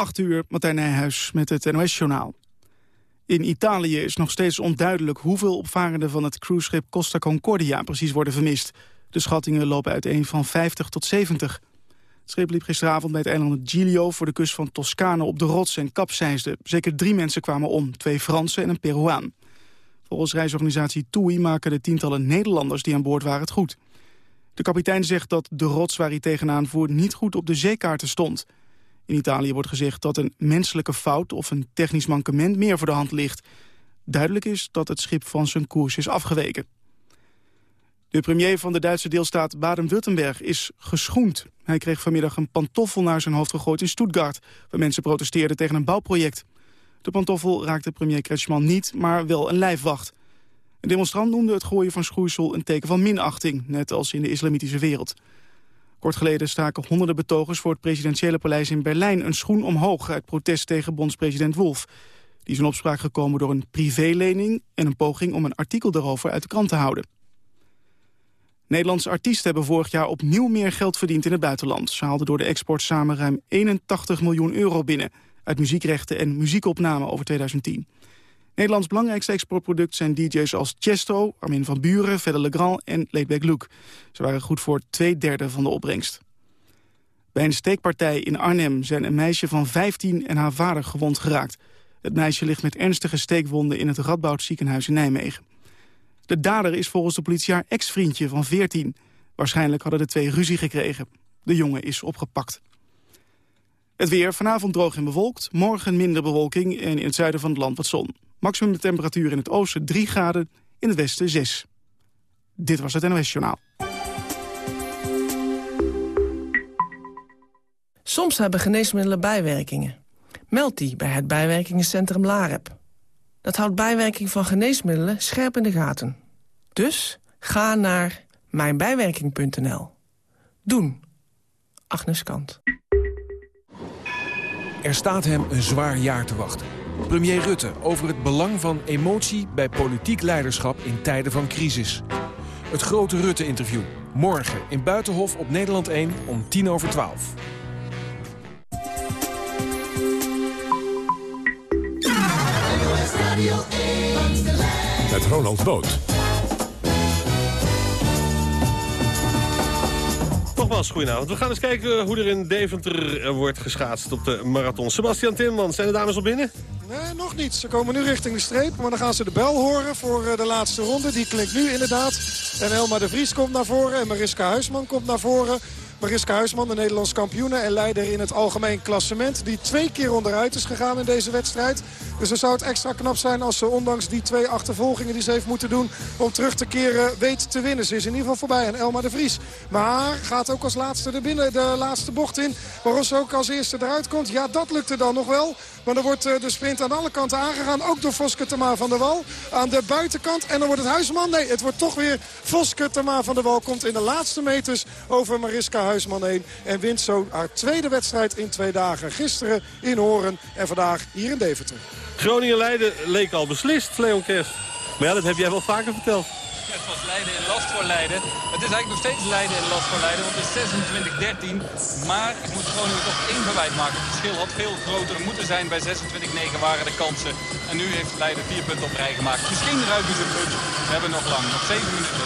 8 uur, Martijn Nijhuis met het NOS-journaal. In Italië is nog steeds onduidelijk hoeveel opvarenden van het cruiseschip Costa Concordia precies worden vermist. De schattingen lopen uiteen van 50 tot 70. Het schip liep gisteravond bij het eiland Giglio voor de kust van Toscane op de rots en kapseisde. Zeker drie mensen kwamen om, twee Fransen en een Peruaan. Volgens reisorganisatie TUI maken de tientallen Nederlanders die aan boord waren het goed. De kapitein zegt dat de rots waar hij tegenaan voer niet goed op de zeekaarten stond. In Italië wordt gezegd dat een menselijke fout of een technisch mankement meer voor de hand ligt. Duidelijk is dat het schip van zijn koers is afgeweken. De premier van de Duitse deelstaat Baden-Württemberg is geschoend. Hij kreeg vanmiddag een pantoffel naar zijn hoofd gegooid in Stuttgart... waar mensen protesteerden tegen een bouwproject. De pantoffel raakte premier Kretschmann niet, maar wel een lijfwacht. Een demonstrant noemde het gooien van schoeisel een teken van minachting... net als in de islamitische wereld. Kort geleden staken honderden betogers voor het presidentiële paleis in Berlijn... een schoen omhoog uit protest tegen bondspresident Wolf. Die is in opspraak gekomen door een privélening... en een poging om een artikel daarover uit de krant te houden. Nederlandse artiesten hebben vorig jaar opnieuw meer geld verdiend in het buitenland. Ze haalden door de export samen ruim 81 miljoen euro binnen... uit muziekrechten en muziekopnamen over 2010. Nederlands belangrijkste exportproduct zijn DJ's als Chesto, Armin van Buren, Fedde Legrand en Laidback Luke. Ze waren goed voor twee derde van de opbrengst. Bij een steekpartij in Arnhem zijn een meisje van 15 en haar vader gewond geraakt. Het meisje ligt met ernstige steekwonden in het Radboud ziekenhuis in Nijmegen. De dader is volgens de politie haar ex-vriendje van 14. Waarschijnlijk hadden de twee ruzie gekregen. De jongen is opgepakt. Het weer vanavond droog en bewolkt. Morgen minder bewolking en in het zuiden van het land wat zon. Maximum temperatuur in het oosten 3 graden, in het westen 6. Dit was het NOS Journaal. Soms hebben geneesmiddelen bijwerkingen. Meld die bij het bijwerkingencentrum LAREP. Dat houdt bijwerking van geneesmiddelen scherp in de gaten. Dus ga naar mijnbijwerking.nl. Doen. Agnes Kant. Er staat hem een zwaar jaar te wachten. Premier Rutte over het belang van emotie bij politiek leiderschap in tijden van crisis. Het grote Rutte-interview. Morgen in Buitenhof op Nederland 1 om tien over twaalf. Met Ronald Boot. We gaan eens kijken hoe er in Deventer eh, wordt geschaatst op de marathon. Sebastian Timmermans, zijn de dames al binnen? Nee, nog niet. Ze komen nu richting de streep. Maar dan gaan ze de bel horen voor eh, de laatste ronde. Die klinkt nu inderdaad. En Elma de Vries komt naar voren. En Mariska Huisman komt naar voren. Mariska Huisman, de Nederlands kampioene en leider in het algemeen klassement. Die twee keer onderuit is gegaan in deze wedstrijd. Dus dan zou het extra knap zijn als ze ondanks die twee achtervolgingen die ze heeft moeten doen... om terug te keren weet te winnen. Ze is in ieder geval voorbij aan Elma de Vries. Maar gaat ook als laatste er binnen de laatste bocht in. Waarom ze ook als eerste eruit komt. Ja, dat lukte dan nog wel. Maar dan wordt eh, de sprint aan alle kanten aangegaan. Ook door Voske Tama van der Wal. Aan de buitenkant. En dan wordt het Huisman. Nee, het wordt toch weer Voske Tama van der Wal. Komt in de laatste meters over Mariska Huisman heen. En wint zo haar tweede wedstrijd in twee dagen. Gisteren in Horen en vandaag hier in Deventer. Groningen-Leiden leek al beslist, Leon Kerst. Maar ja, dat heb jij wel vaker verteld. Het was Leiden en last voor Leiden. Het is eigenlijk nog steeds Leiden en last voor Leiden, want het is 26-13. Maar ik moet Groningen toch één verwijt maken. Het verschil had veel groter moeten zijn. Bij 26-9 waren de kansen. En nu heeft Leiden vier punten op rij gemaakt. Misschien ruiken ze een punt. We hebben nog lang, nog zeven minuten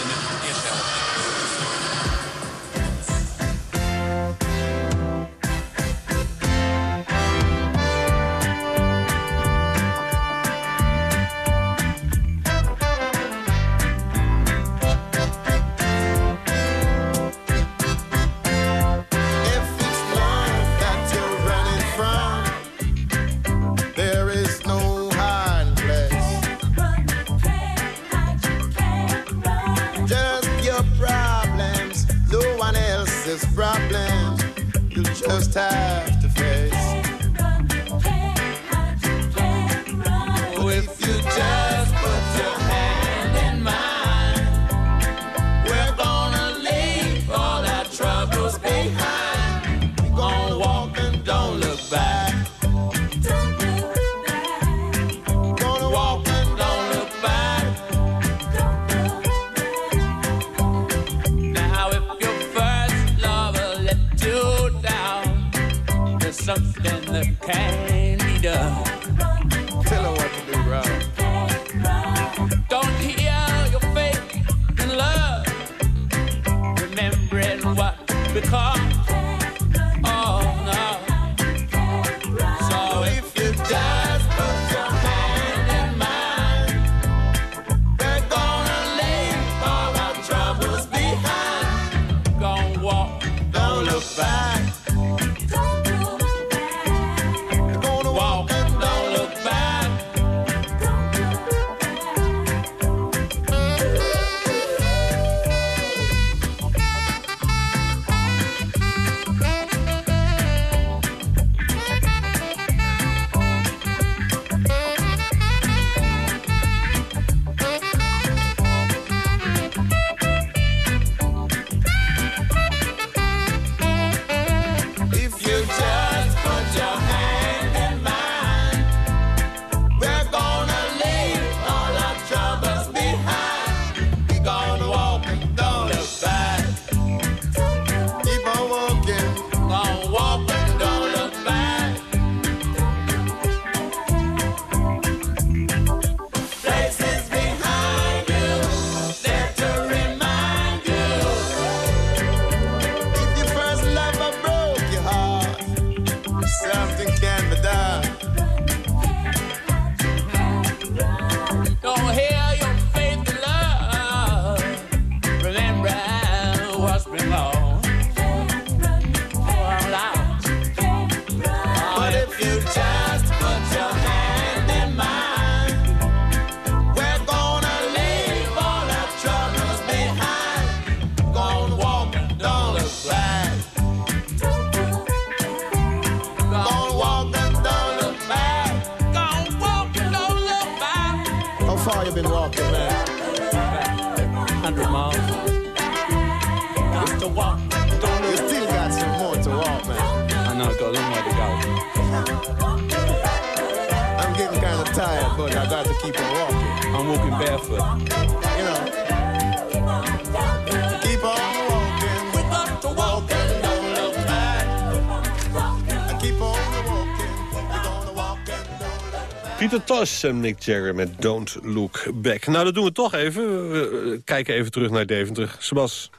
Pieter Tosh en Mick Jagger met Don't Look Back. Nou, dat doen we toch even. We eh, kijken even terug naar Deventer. Sebas.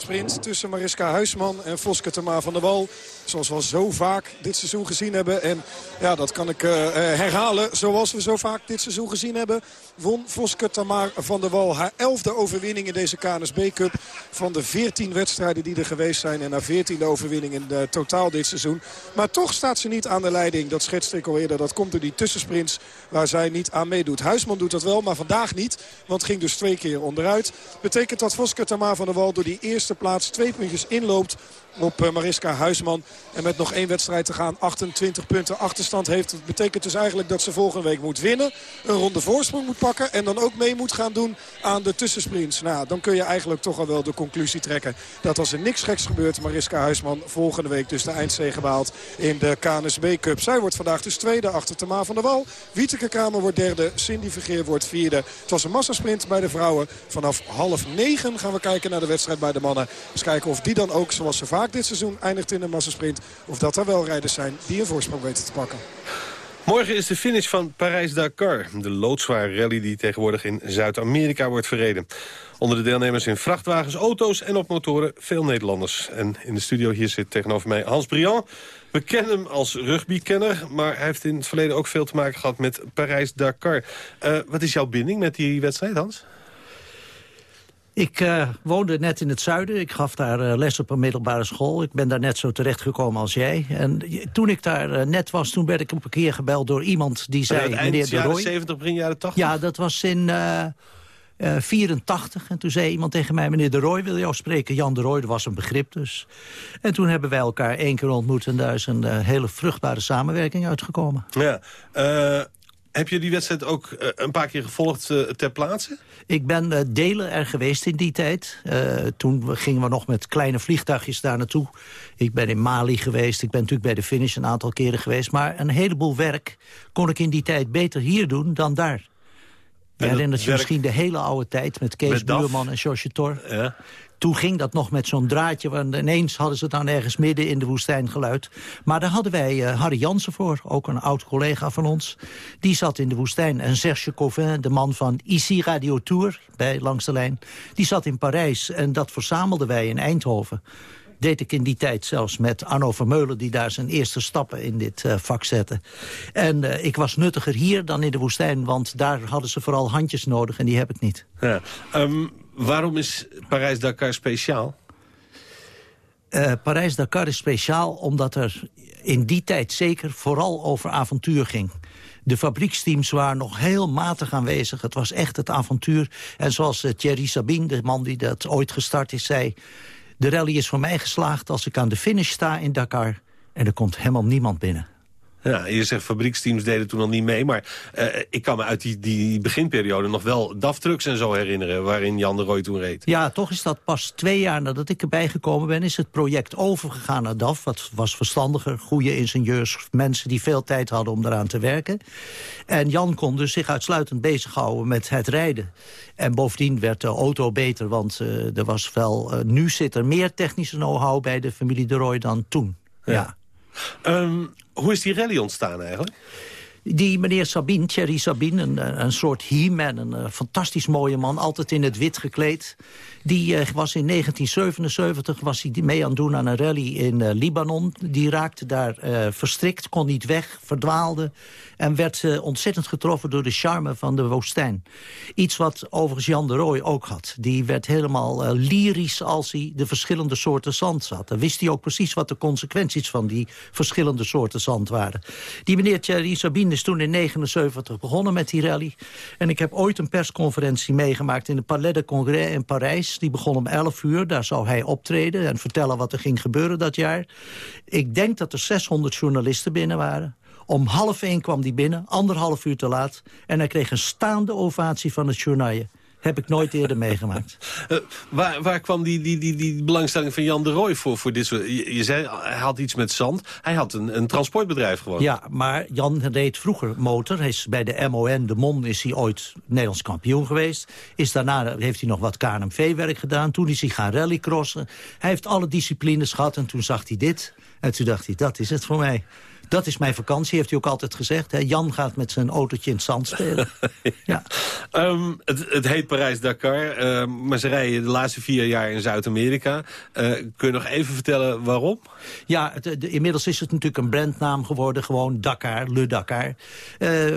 Sprint tussen Mariska Huisman en Voske Tama van der Wal. Zoals we al zo vaak dit seizoen gezien hebben. En ja, dat kan ik eh, eh, herhalen. Zoals we zo vaak dit seizoen gezien hebben. Won Voske Tamar van der Wal haar elfde overwinning in deze KNSB Cup. Van de 14 wedstrijden die er geweest zijn. En haar 14e overwinning in eh, totaal dit seizoen. Maar toch staat ze niet aan de leiding. Dat schetste ik al eerder. Dat komt door die tussensprints waar zij niet aan meedoet. Huisman doet dat wel, maar vandaag niet. Want ging dus twee keer onderuit. Betekent dat Voske Tamar van der Wal door die eerste plaats twee puntjes inloopt op eh, Mariska Huisman. En met nog één wedstrijd te gaan 28 punten achterstand heeft. Dat betekent dus eigenlijk dat ze volgende week moet winnen. Een ronde voorsprong moet pakken. En dan ook mee moet gaan doen aan de tussensprints. Nou, dan kun je eigenlijk toch al wel de conclusie trekken. Dat als er niks geks gebeurt, Mariska Huisman volgende week dus de eindzege behaalt in de KNSB Cup. Zij wordt vandaag dus tweede achter Tama van der Wal. Wieteke Kramer wordt derde. Cindy Vergeer wordt vierde. Het was een massasprint bij de vrouwen. Vanaf half negen gaan we kijken naar de wedstrijd bij de mannen. Eens kijken of die dan ook, zoals ze vaak dit seizoen eindigt in de massasprint. Of dat er wel rijders zijn die een voorsprong weten te pakken. Morgen is de finish van Parijs-Dakar. De loodzware rally die tegenwoordig in Zuid-Amerika wordt verreden. Onder de deelnemers in vrachtwagens, auto's en op motoren veel Nederlanders. En in de studio hier zit tegenover mij Hans Briand. We kennen hem als rugbykenner, maar hij heeft in het verleden ook veel te maken gehad met Parijs-Dakar. Eh, wat is jouw binding met die wedstrijd, Hans? Ik eh, woonde net in het zuiden. Ik gaf daar eh, les op een middelbare school. Ik ben daar net zo terechtgekomen als jij. En toen ik daar eh, net was, toen werd ik op een keer gebeld door iemand die zei... Eind meneer De jaren Rooij. 70, begin jaren 80? Ja, dat was in eh, eh, 84. En toen zei iemand tegen mij, meneer De Rooij wil jou spreken. Jan De Rooij, dat was een begrip dus. En toen hebben wij elkaar één keer ontmoet... en daar is een hele vruchtbare samenwerking uitgekomen. Ja. Heb je die wedstrijd ook eh, een paar keer gevolgd eh, ter plaatse? Ik ben eh, delen er geweest in die tijd. Toen gingen we nog met kleine vliegtuigjes daar naartoe. Ik ben in Mali geweest. Ik ben natuurlijk bij de finish een aantal keren geweest. Maar een heleboel werk kon ik in die tijd beter hier doen dan daar. Je herinnert je werk- misschien de hele oude tijd met Kees Met? Buurman en Josje Tor. Ja. Toen ging dat nog met zo'n draadje, want ineens hadden ze het dan ergens midden in de woestijn geluid. Maar daar hadden wij uh, Harry Jansen voor, ook een oud collega van ons. Die zat in de woestijn. En Serge Covin, de man van Ici Radio Tour, bij Langs de Lijn... die zat in Parijs en dat verzamelden wij in Eindhoven deed ik in die tijd zelfs met Arno Vermeulen... die daar zijn eerste stappen in dit uh, vak zette. En uh, ik was nuttiger hier dan in de woestijn... want daar hadden ze vooral handjes nodig en die heb ik niet. Ja. Um, waarom is Parijs-Dakar speciaal? Uh, Parijs-Dakar is speciaal omdat er in die tijd zeker vooral over avontuur ging. De fabrieksteams waren nog heel matig aanwezig. Het was echt het avontuur. En zoals uh, Thierry Sabine, de man die dat ooit gestart is, zei... de rally is voor mij geslaagd als ik aan de finish sta in Dakar... en er komt helemaal niemand binnen. Ja, je zegt fabrieksteams deden toen al niet mee. Maar uh, ik kan me uit die, die beginperiode nog wel DAF-trucks en zo herinneren... waarin Jan de Rooij toen reed. Ja, toch is dat pas twee jaar nadat ik erbij gekomen ben... is het project overgegaan naar DAF. Wat was verstandiger, goede ingenieurs, mensen die veel tijd hadden om eraan te werken. En Jan kon dus zich uitsluitend bezighouden met het rijden. En bovendien werd de auto beter, want uh, er was wel... Uh, nu zit er meer technische know-how bij de familie de Rooij dan toen. ja. ja. Um, hoe is die rally ontstaan eigenlijk? Die meneer Sabine, Thierry Sabine, een, een soort he-man, een, een fantastisch mooie man, altijd in het wit gekleed. Die uh, was in 1977 was hij mee aan het doen aan een rally in Libanon. Die raakte daar verstrikt, kon niet weg, verdwaalde... en werd ontzettend getroffen door de charme van de woestijn. Iets wat overigens Jan de Rooij ook had. Die werd helemaal lyrisch als hij de verschillende soorten zand zat. Dan wist hij ook precies wat de consequenties van die verschillende soorten zand waren. Die meneer Thierry Sabine is toen in 1979 begonnen met die rally. En ik heb ooit een persconferentie meegemaakt in de Palais de Congrès in Parijs die begon om 11 uur. Daar zou hij optreden en vertellen wat er ging gebeuren dat jaar. Ik denk dat er 600 journalisten binnen waren. Om half één kwam hij binnen, anderhalf uur te laat. En hij kreeg een staande ovatie van het journaal. Heb ik nooit eerder meegemaakt. Uh, waar, waar kwam die, die, die, die belangstelling van Jan de Rooij voor, voor dit soort... Je, je, zei, hij had iets met zand. Hij had een, een transportbedrijf gewoon. Ja, maar Jan reed vroeger motor. Hij is bij de MON, de MON, is hij ooit Nederlands kampioen geweest. Is daarna heeft hij nog wat KNMV-werk gedaan. Toen is hij gaan rallycrossen. Hij heeft alle disciplines gehad en toen zag hij dit. En toen dacht hij, dat is het voor mij. Dat is mijn vakantie, heeft hij ook altijd gezegd. Hè? Jan gaat met zijn autootje in het zand spelen. ja. Um, het, het, heet Parijs-Dakar, uh, maar ze rijden de laatste vier jaar in Zuid-Amerika. Uh, kun je nog even vertellen waarom? Ja, het, de, inmiddels is het natuurlijk een brandnaam geworden. Gewoon Dakar, Le Dakar. Uh,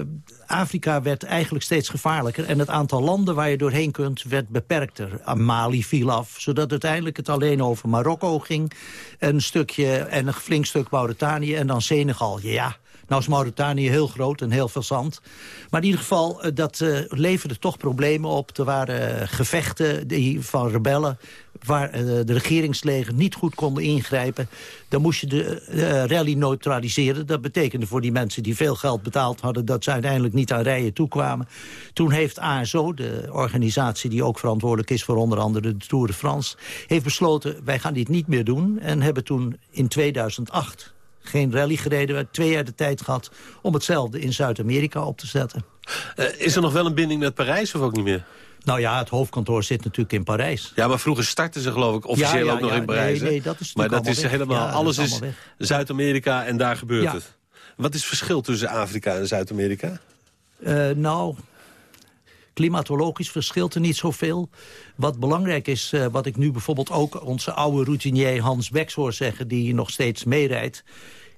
Afrika werd eigenlijk steeds gevaarlijker. En het aantal landen waar je doorheen kunt werd beperkter. Mali viel af, zodat uiteindelijk het alleen over Marokko ging. Een stukje en een flink stuk Mauritanië en dan Senegal. Ja, nou is Mauritanië heel groot en heel veel zand. Maar in ieder geval, dat uh, leverde toch problemen op. Er waren uh, gevechten die, van rebellen waar de regeringsleger niet goed konden ingrijpen. Dan moest je de rally neutraliseren. Dat betekende voor die mensen die veel geld betaald hadden... dat ze uiteindelijk niet aan rijen toekwamen. Toen heeft ASO, de organisatie die ook verantwoordelijk is... voor onder andere de Tour de France... heeft besloten, wij gaan dit niet meer doen. En hebben toen in 2008 geen rally gereden. We hebben twee jaar de tijd gehad om hetzelfde in Zuid-Amerika op te zetten. Uh, is er nog wel een binding met Parijs of ook niet meer? Nou ja, het hoofdkantoor zit natuurlijk in Parijs. Ja, maar vroeger startten ze geloof ik officieel ja, ja, ook nog ja, in Parijs. Nee, nee, dat is maar dat is weg. helemaal, alles is, is Zuid-Amerika en daar gebeurt het. Wat is het verschil tussen Afrika en Zuid-Amerika? Uh, nou, klimatologisch verschilt er niet zoveel. Wat belangrijk is, uh, wat ik nu bijvoorbeeld ook onze oude routinier Hans Beks hoor zeggen... die nog steeds meerijdt.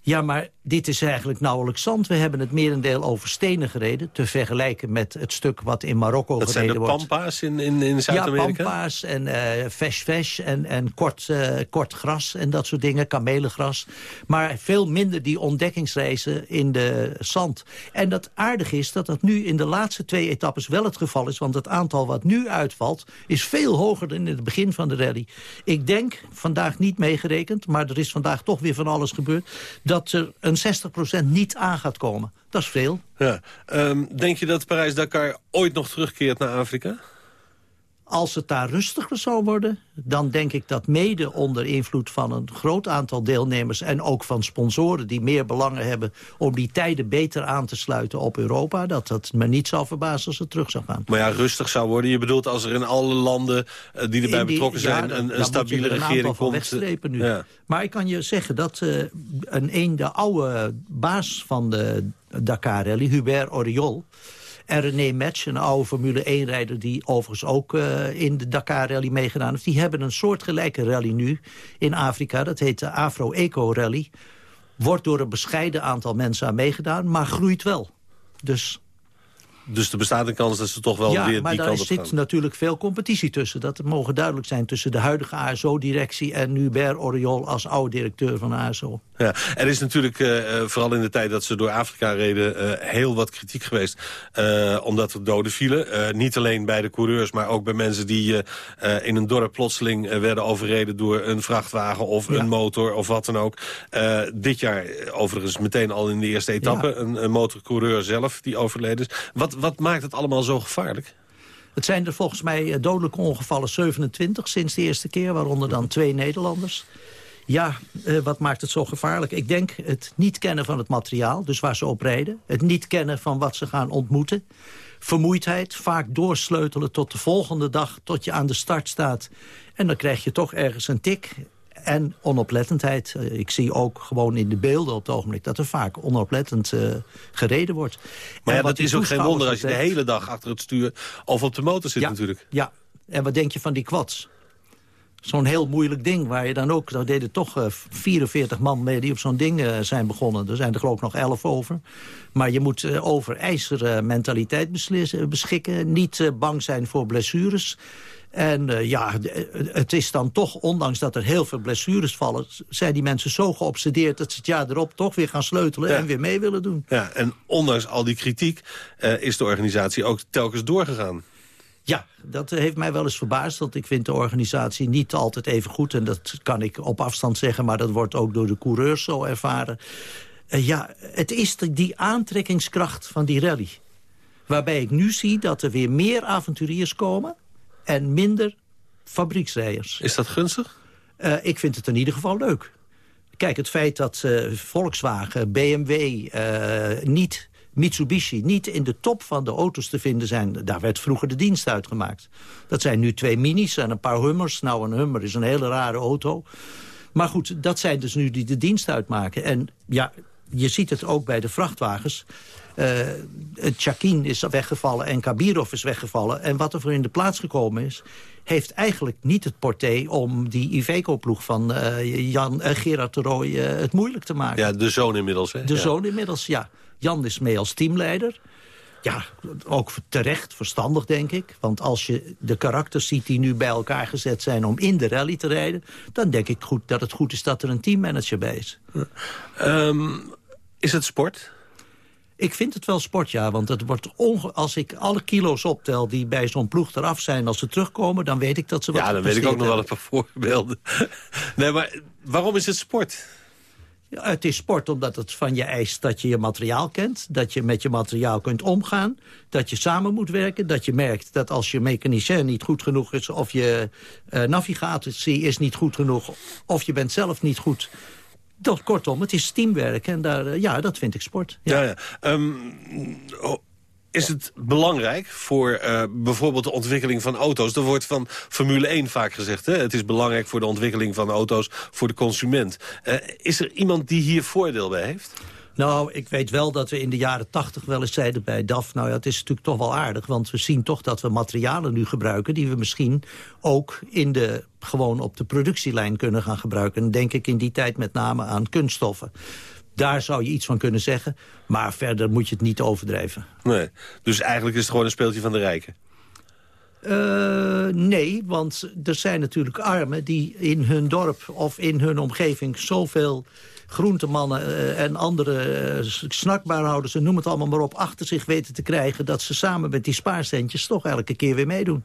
Ja, maar dit is eigenlijk nauwelijks zand. We hebben het merendeel over stenen gereden. Te vergelijken met het stuk wat in Marokko dat gereden wordt. Dat zijn de pampa's in, in, in Zuid-Amerika? Ja, pampa's en uh, vesh en, en kort, uh, kort gras en dat soort dingen. Kamelengras. Maar veel minder die ontdekkingsreizen in de zand. En dat aardig is dat dat nu in de laatste twee etappes wel het geval is. Want het aantal wat nu uitvalt is veel hoger dan in het begin van de rally. Ik denk, vandaag niet meegerekend, maar er is vandaag toch weer van alles gebeurd... dat er een 60% niet aan gaat komen. Dat is veel. Ja. Um, denk je dat Parijs-Dakar ooit nog terugkeert naar Afrika? Als het daar rustiger zou worden, dan denk ik dat mede onder invloed van een groot aantal deelnemers... en ook van sponsoren die meer belangen hebben om die tijden beter aan te sluiten op Europa... dat dat me niet zou verbazen als het terug zou gaan. Maar ja, rustig zou worden. Je bedoelt als er in alle landen eh, die erbij die- betrokken zijn... een, een stabiele er een regering komt... eh, wegstrepen nu. ja. Maar ik kan je zeggen dat eh, een, een de oude baas van de Dakar Rally, Hubert Oriol... en René Metz, een oude Formule 1-rijder... die overigens ook eh, in de Dakar Rally meegedaan heeft... die hebben een soortgelijke rally nu in Afrika. Dat heet de Afro-Eco Rally. Wordt door een bescheiden aantal mensen aan meegedaan, maar groeit wel. Dus Dus er bestaat een kans dat ze toch wel ja, weer maar die daar kant op zit gaan. natuurlijk veel competitie tussen. Dat mogen duidelijk zijn tussen de huidige ASO-directie... en Hubert Oriol als oude-directeur van ASO. Ja, er is natuurlijk, eh, eh, vooral in de tijd dat ze door Afrika reden... eh, heel wat kritiek geweest, omdat er doden vielen. Niet alleen bij de coureurs, maar ook bij mensen die in een dorp plotseling werden overreden... door een vrachtwagen of Ja. een motor of wat dan ook. Dit jaar, overigens meteen al in de eerste etappe... Ja. een, een motorcoureur zelf die overleden is. Wat, wat maakt het allemaal zo gevaarlijk? Het zijn er volgens mij eh, dodelijke ongevallen 27 sinds de eerste keer... waaronder dan twee Nederlanders. Ja, eh, wat maakt het zo gevaarlijk? Ik denk het niet kennen van het materiaal, dus waar ze op rijden. Het niet kennen van wat ze gaan ontmoeten. Vermoeidheid, vaak doorsleutelen tot de volgende dag... tot je aan de start staat. En dan krijg je toch ergens een tik en onoplettendheid. Eh, Ik zie ook gewoon in de beelden op het ogenblik... dat er vaak onoplettend eh, gereden wordt. Maar ja, dat is ook geen wonder als je de hele dag achter het stuur... of op de motor zit ja, natuurlijk. Ja, en wat denk je van die quads? Zo'n heel moeilijk ding waar je dan ook... daar deden toch eh, 44 man mee die op zo'n ding eh, zijn begonnen. Er zijn er geloof ik nog 11 over. Maar je moet eh, over ijzeren mentaliteit beslissen, beschikken. Niet eh, bang zijn voor blessures. En eh, ja, eh, het is dan toch, ondanks dat er heel veel blessures vallen... zijn die mensen zo geobsedeerd dat ze het jaar erop toch weer gaan sleutelen... Ja. en weer mee willen doen. Ja, en ondanks al die kritiek eh, is de organisatie ook telkens doorgegaan. Ja, dat heeft mij wel eens verbaasd. Want ik vind de organisatie niet altijd even goed. En dat kan ik op afstand zeggen. Maar dat wordt ook door de coureurs zo ervaren. Ja, het is de- die aantrekkingskracht van die rally. Waarbij ik nu zie dat er weer meer avonturiers komen. En minder fabrieksrijders. Is dat gunstig? Eh, ik vind het in ieder geval leuk. Kijk, het feit dat eh, Volkswagen, BMW, eh, niet Mitsubishi... niet in de top van de auto's te vinden zijn... daar werd vroeger de dienst uitgemaakt. Dat zijn nu twee minis en een paar Hummers. Nou, een Hummer is een hele rare auto. Maar goed, dat zijn dus nu die de dienst uitmaken. En ja, je ziet het ook bij de vrachtwagens. Eh het Chakin is weggevallen en Kabirov is weggevallen. En wat er voor in de plaats gekomen is... heeft eigenlijk niet het porté om die Iveco-ploeg van eh, Jan, eh, Gerard de Rooij eh, het moeilijk te maken. Ja, de zoon inmiddels. Hè? De Ja. zoon inmiddels, ja. Jan is mee als teamleider. Ja, ook terecht, verstandig denk ik. Want als je de karakters ziet die nu bij elkaar gezet zijn... om in de rally te rijden... dan denk ik goed dat het goed is dat er een teammanager bij is. Ehm, is het sport? Ik vind het wel sport, ja. Want het wordt onge als ik alle kilo's optel die bij zo'n ploeg eraf zijn... als ze terugkomen, dan weet ik dat ze wat Ja, dan weet ik ook nog wel een paar voorbeelden. nee, maar waarom is het sport? Ja, het is sport omdat het van je eist dat je je materiaal kent. Dat je met je materiaal kunt omgaan. Dat je samen moet werken. Dat je merkt dat als je mechanicien niet goed genoeg is... of je eh navigatie is niet goed genoeg... of je bent zelf niet goed... Dat, kortom, het is teamwerk en daar, eh, ja, dat vind ik sport. Ja. Ja. Ehm, oh, is het belangrijk voor eh, bijvoorbeeld de ontwikkeling van auto's? Er wordt van Formule 1 vaak gezegd. Hè? Het is belangrijk voor de ontwikkeling van auto's, voor de consument. Eh, is er iemand die hier voordeel bij heeft? Nou, ik weet wel dat we in de jaren tachtig wel eens zeiden bij DAF... nou ja, het is natuurlijk toch wel aardig, want we zien toch dat we materialen nu gebruiken... die we misschien ook in de, gewoon op de productielijn kunnen gaan gebruiken. En denk ik in die tijd met name aan kunststoffen. Daar zou je iets van kunnen zeggen, maar verder moet je het niet overdrijven. Nee. Dus eigenlijk is het gewoon een speeltje van de rijken. Eh, nee, want er zijn natuurlijk armen die in hun dorp of in hun omgeving zoveel groentemannen eh, en andere eh, snakbaarhouders en noem het allemaal maar op achter zich weten te krijgen dat ze samen met die spaarcentjes toch elke keer weer meedoen.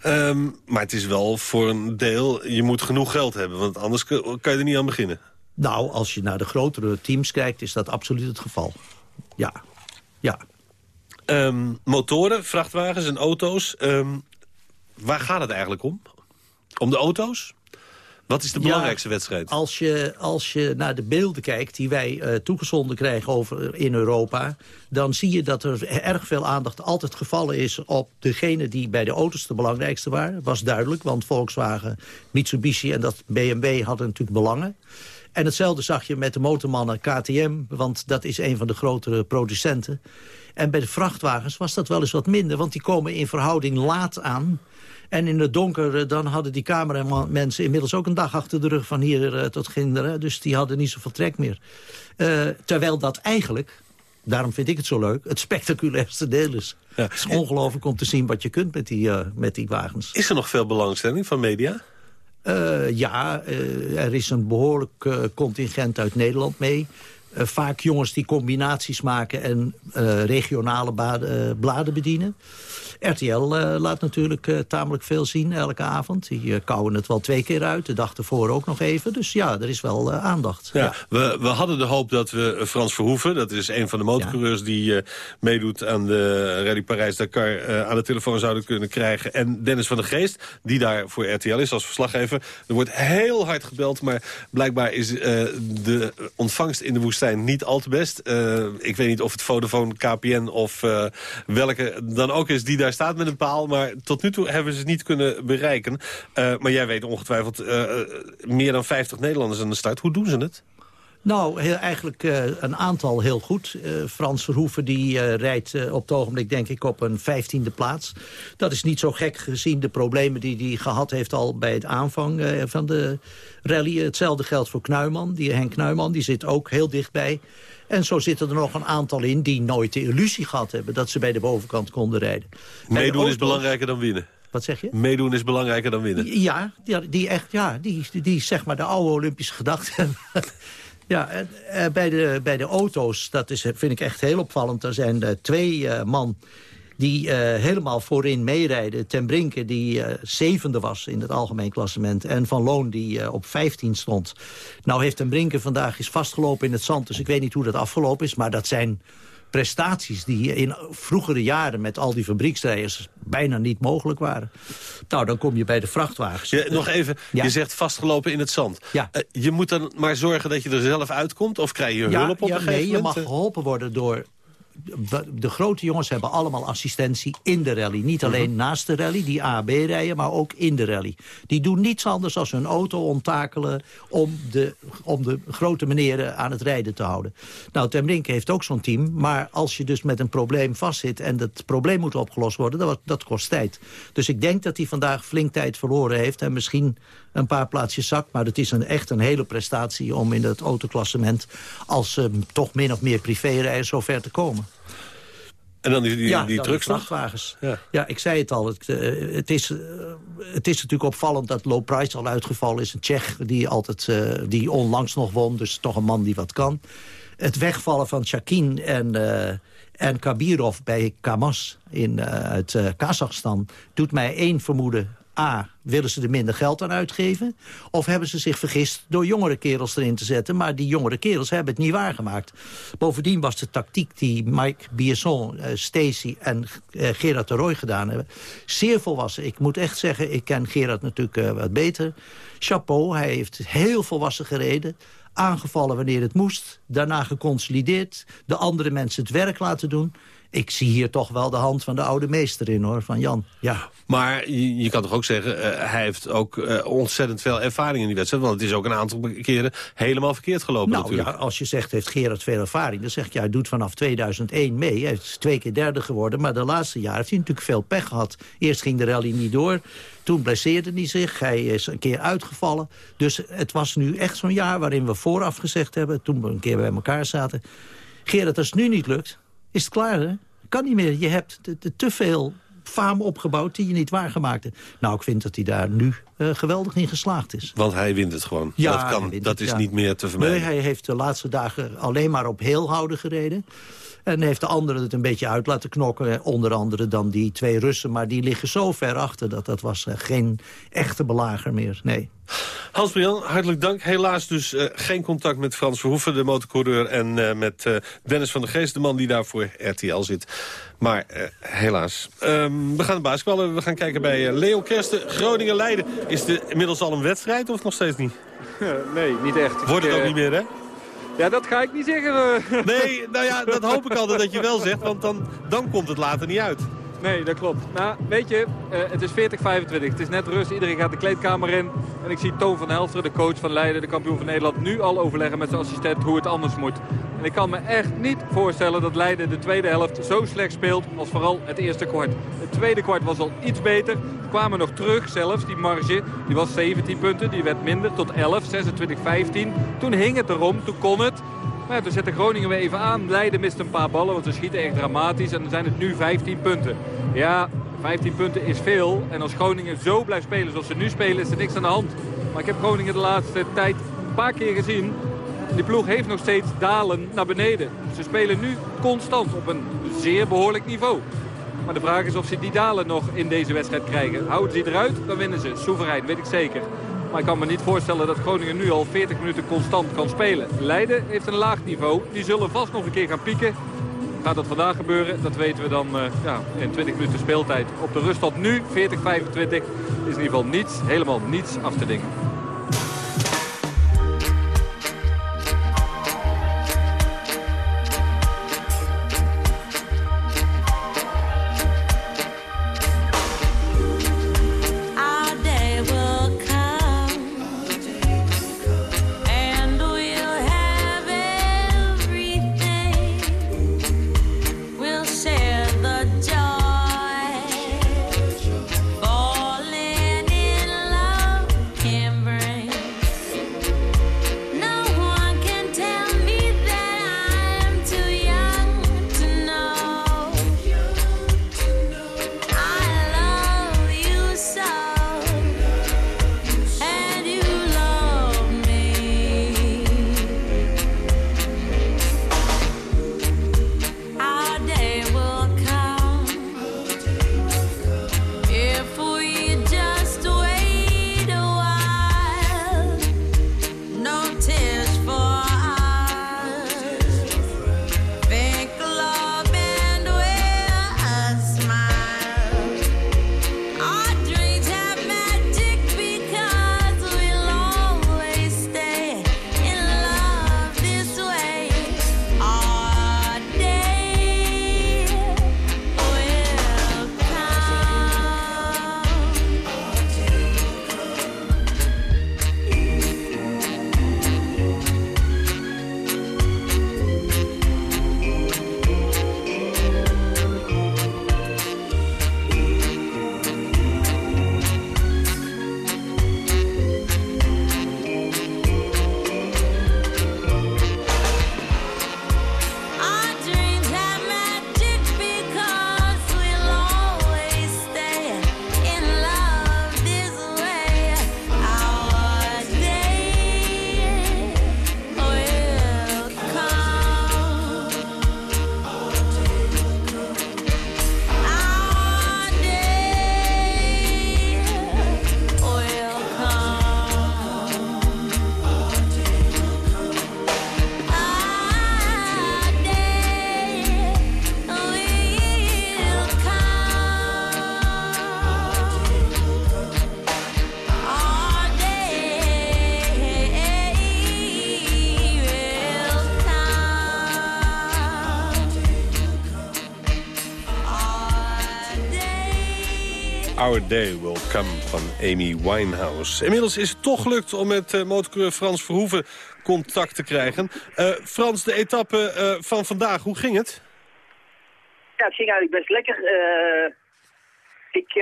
Ehm, maar het is wel voor een deel, je moet genoeg geld hebben. Want anders kan je er niet aan beginnen. Nou, als je naar de grotere teams kijkt is dat absoluut het geval. Ja, ja. Ehm, motoren, vrachtwagens en auto's. ehm, waar gaat het eigenlijk om? Om de auto's? Wat is de belangrijkste wedstrijd? Als je, als je naar de beelden kijkt die wij uh, toegezonden krijgen over, in Europa... dan zie je dat er erg veel aandacht altijd gevallen is... op degene die bij de auto's de belangrijkste waren. Was duidelijk, want Volkswagen, Mitsubishi en dat BMW hadden natuurlijk belangen. En hetzelfde zag je met de motormannen KTM, want dat is een van de grotere producenten. En bij de vrachtwagens was dat wel eens wat minder, want die komen in verhouding laat aan... En in het donker, eh, dan hadden die cameramensen inmiddels ook een dag achter de rug van hier uh, tot Ginderen. Dus die hadden niet zoveel trek meer. Uh, terwijl dat eigenlijk, daarom vind ik het zo leuk, het spectaculairste deel is. Ja. Het is ongelooflijk om te zien wat je kunt met die, uh, met die wagens. Is er nog veel belangstelling van media? ja, er is een behoorlijk contingent uit Nederland mee. Vaak jongens die combinaties maken en regionale bladen bedienen. RTL uh, laat natuurlijk uh, tamelijk veel zien elke avond. Die uh, kouwen het wel twee keer uit. De dag ervoor ook nog even. Dus ja, er is wel aandacht. Ja, We, we hadden de hoop dat we Frans Verhoeven... dat is een van de motorcoureurs die meedoet aan de Rally Parijs-Dakar... aan de telefoon zouden kunnen krijgen. En Dennis van der Geest, die daar voor RTL is als verslaggever. Er wordt heel hard gebeld, maar blijkbaar is de ontvangst in de woestijn niet al te best. ik weet niet of het Vodafone, KPN of welke dan ook is die daar staat met een paal. Maar tot nu toe hebben ze het niet kunnen bereiken. Uh, maar jij weet ongetwijfeld meer dan 50 Nederlanders aan de start. Hoe doen ze het? Nou, heel, eigenlijk uh, een aantal heel goed. Uh, Frans Verhoeven die uh, rijdt op het ogenblik denk ik op een vijftiende plaats. Dat is niet zo gek gezien de problemen die hij gehad heeft al bij het aanvang van de rally. Hetzelfde geldt voor Knuiman. Die Henk Knuiman die zit ook heel dichtbij. En zo zitten er nog een aantal in die nooit de illusie gehad hebben... dat ze bij de bovenkant konden rijden. Meedoen is belangrijker dan winnen. Wat zeg je? Meedoen is belangrijker dan winnen. Ja, die, die echt, ja, die, die zeg maar de oude Olympische gedachte hebben. Ja, en, bij, de, bij de auto's, dat is, vind ik echt heel opvallend. Er zijn uh, twee man die helemaal voorin meerijden. Ten Brinke, die zevende was in het algemeen klassement. En Van Loon, die op 15 stond. Nou heeft Ten Brinke vandaag is vastgelopen in het zand. Dus ik weet niet hoe dat afgelopen is. Maar dat zijn prestaties die in vroegere jaren met al die fabrieksrijders bijna niet mogelijk waren. Nou, dan kom je bij de vrachtwagens. Nog even, ja. je zegt vastgelopen in het zand. Ja. Uh, je moet dan maar zorgen dat je er zelf uitkomt? Of krijg je hulp op ja, een gegeven nee, moment? je mag geholpen worden door de grote jongens hebben allemaal assistentie in de rally. Niet alleen uh -huh. naast de rally, die A, B rijden, maar ook in de rally. Die doen niets anders dan hun auto onttakelen... om de, om de grote meneren aan het rijden te houden. Nou, Temrinke heeft ook zo'n team. Maar als je dus met een probleem vastzit... en dat probleem moet opgelost worden, dat, dat kost tijd. Dus ik denk dat hij vandaag flink tijd verloren heeft... en misschien een paar plaatsjes zakt. Maar het is een, echt een hele prestatie om in het autoklassement... als um, toch min of meer privérijder zo ver te komen. En dan die, die, ja, die trucks vrachtwagens. Ja. ja, ik zei het al. Het, uh, het, is, uh, het is natuurlijk opvallend dat Low Price al uitgevallen is. Een Tsjech die, altijd, uh, die onlangs nog won. Dus toch een man die wat kan. Het wegvallen van Shakin en, en Kabirov bij Kamaz in, uit Kazachstan... doet mij één vermoeden A, willen ze er minder geld aan uitgeven? Of hebben ze zich vergist door jongere kerels erin te zetten? Maar die jongere kerels hebben het niet waargemaakt. Bovendien was de tactiek die Mike Biesson, uh, Stacy en uh, Gerard de Roy gedaan hebben... zeer volwassen. Ik moet echt zeggen, ik ken Gerard natuurlijk uh, wat beter. Chapeau, hij heeft heel volwassen gereden aangevallen wanneer het moest. Daarna geconsolideerd. De andere mensen het werk laten doen ik zie hier toch wel de hand van de oude meester in, hoor, van Jan. Ja. Maar je, je kan toch ook zeggen, uh, hij heeft ook uh, ontzettend veel ervaring in die wedstrijd. Want het is ook een aantal keren helemaal verkeerd gelopen nou, natuurlijk. Ja, als je zegt, heeft Gerard veel ervaring, dan zeg je, hij doet vanaf 2001 mee. Hij is twee keer derde geworden, maar de laatste jaren heeft hij natuurlijk veel pech gehad. Eerst ging de rally niet door, toen blesseerde hij zich, hij is een keer uitgevallen. Dus het was nu echt zo'n jaar waarin we vooraf gezegd hebben, toen we een keer bij elkaar zaten... Gerard, als het nu niet lukt, is het klaar, hè? Kan niet meer. Je hebt te, te, te veel faam opgebouwd die je niet waargemaakt hebt. Nou, ik vind dat hij daar nu eh, geweldig in geslaagd is. Want hij wint het gewoon. Ja, dat kan, dat het, is ja. niet meer te Nee, vermijden. hij heeft de laatste dagen alleen maar op heel houden gereden. En heeft de anderen het een beetje uit laten knokken. Onder andere dan die twee Russen. Maar die liggen zo ver achter dat dat was eh, geen echte belager meer. Nee. Hans Brian, hartelijk dank. Helaas dus eh, geen contact met Frans Verhoeven, de motorcoureur... en eh, met eh, Dennis van der Geest, de man die daar voor RTL zit. Maar helaas. Ehm, we gaan basketballen. We gaan kijken bij Leo Kersten. Groningen-Leiden. Is het inmiddels al een wedstrijd of nog steeds niet? Nee, niet echt. Wordt het ook niet meer, hè? Ja, dat ga ik niet zeggen. Nee, nou ja, dat hoop ik altijd dat je wel zegt, want dan, dan komt het later niet uit. Nee, dat klopt. Nou, weet je, eh, het is 40-25. Het is net rust. Iedereen gaat de kleedkamer in. En ik zie Toon van Helfteren, de coach van Leiden, de kampioen van Nederland, nu al overleggen met zijn assistent hoe het anders moet. En ik kan me echt niet voorstellen dat Leiden de tweede helft zo slecht speelt als vooral het eerste kwart. Het tweede kwart was al iets beter. We kwamen nog terug zelfs. Die marge die was 17 punten. Die werd minder tot 11, 26, 15. Toen hing het erom, toen kon het. Maar ja, toen zette Groningen weer even aan. Leiden mist een paar ballen, want ze schieten echt dramatisch. En dan zijn het nu 15 punten. Ja, 15 punten is veel. En als Groningen zo blijft spelen zoals ze nu spelen, is er niks aan de hand. Maar ik heb Groningen de laatste tijd een paar keer gezien. En die ploeg heeft nog steeds dalen naar beneden. Ze spelen nu constant op een zeer behoorlijk niveau. Maar de vraag is of ze die dalen nog in deze wedstrijd krijgen. Houden ze eruit, dan winnen ze. Soeverein, weet ik zeker. Maar ik kan me niet voorstellen dat Groningen nu al 40 minuten constant kan spelen. Leiden heeft een laag niveau. Die zullen vast nog een keer gaan pieken. Gaat dat vandaag gebeuren? Dat weten we dan eh, ja, in 20 minuten speeltijd. Op de ruststand nu, 40-25, is in ieder geval niets, helemaal niets af te dingen. Day Will van Amy Winehouse. Inmiddels is het toch gelukt om met uh, motorcoureur Frans Verhoeven contact te krijgen. Eh, Frans, de etappe eh, van vandaag, hoe ging het? Ja, het ging eigenlijk best lekker. Ik,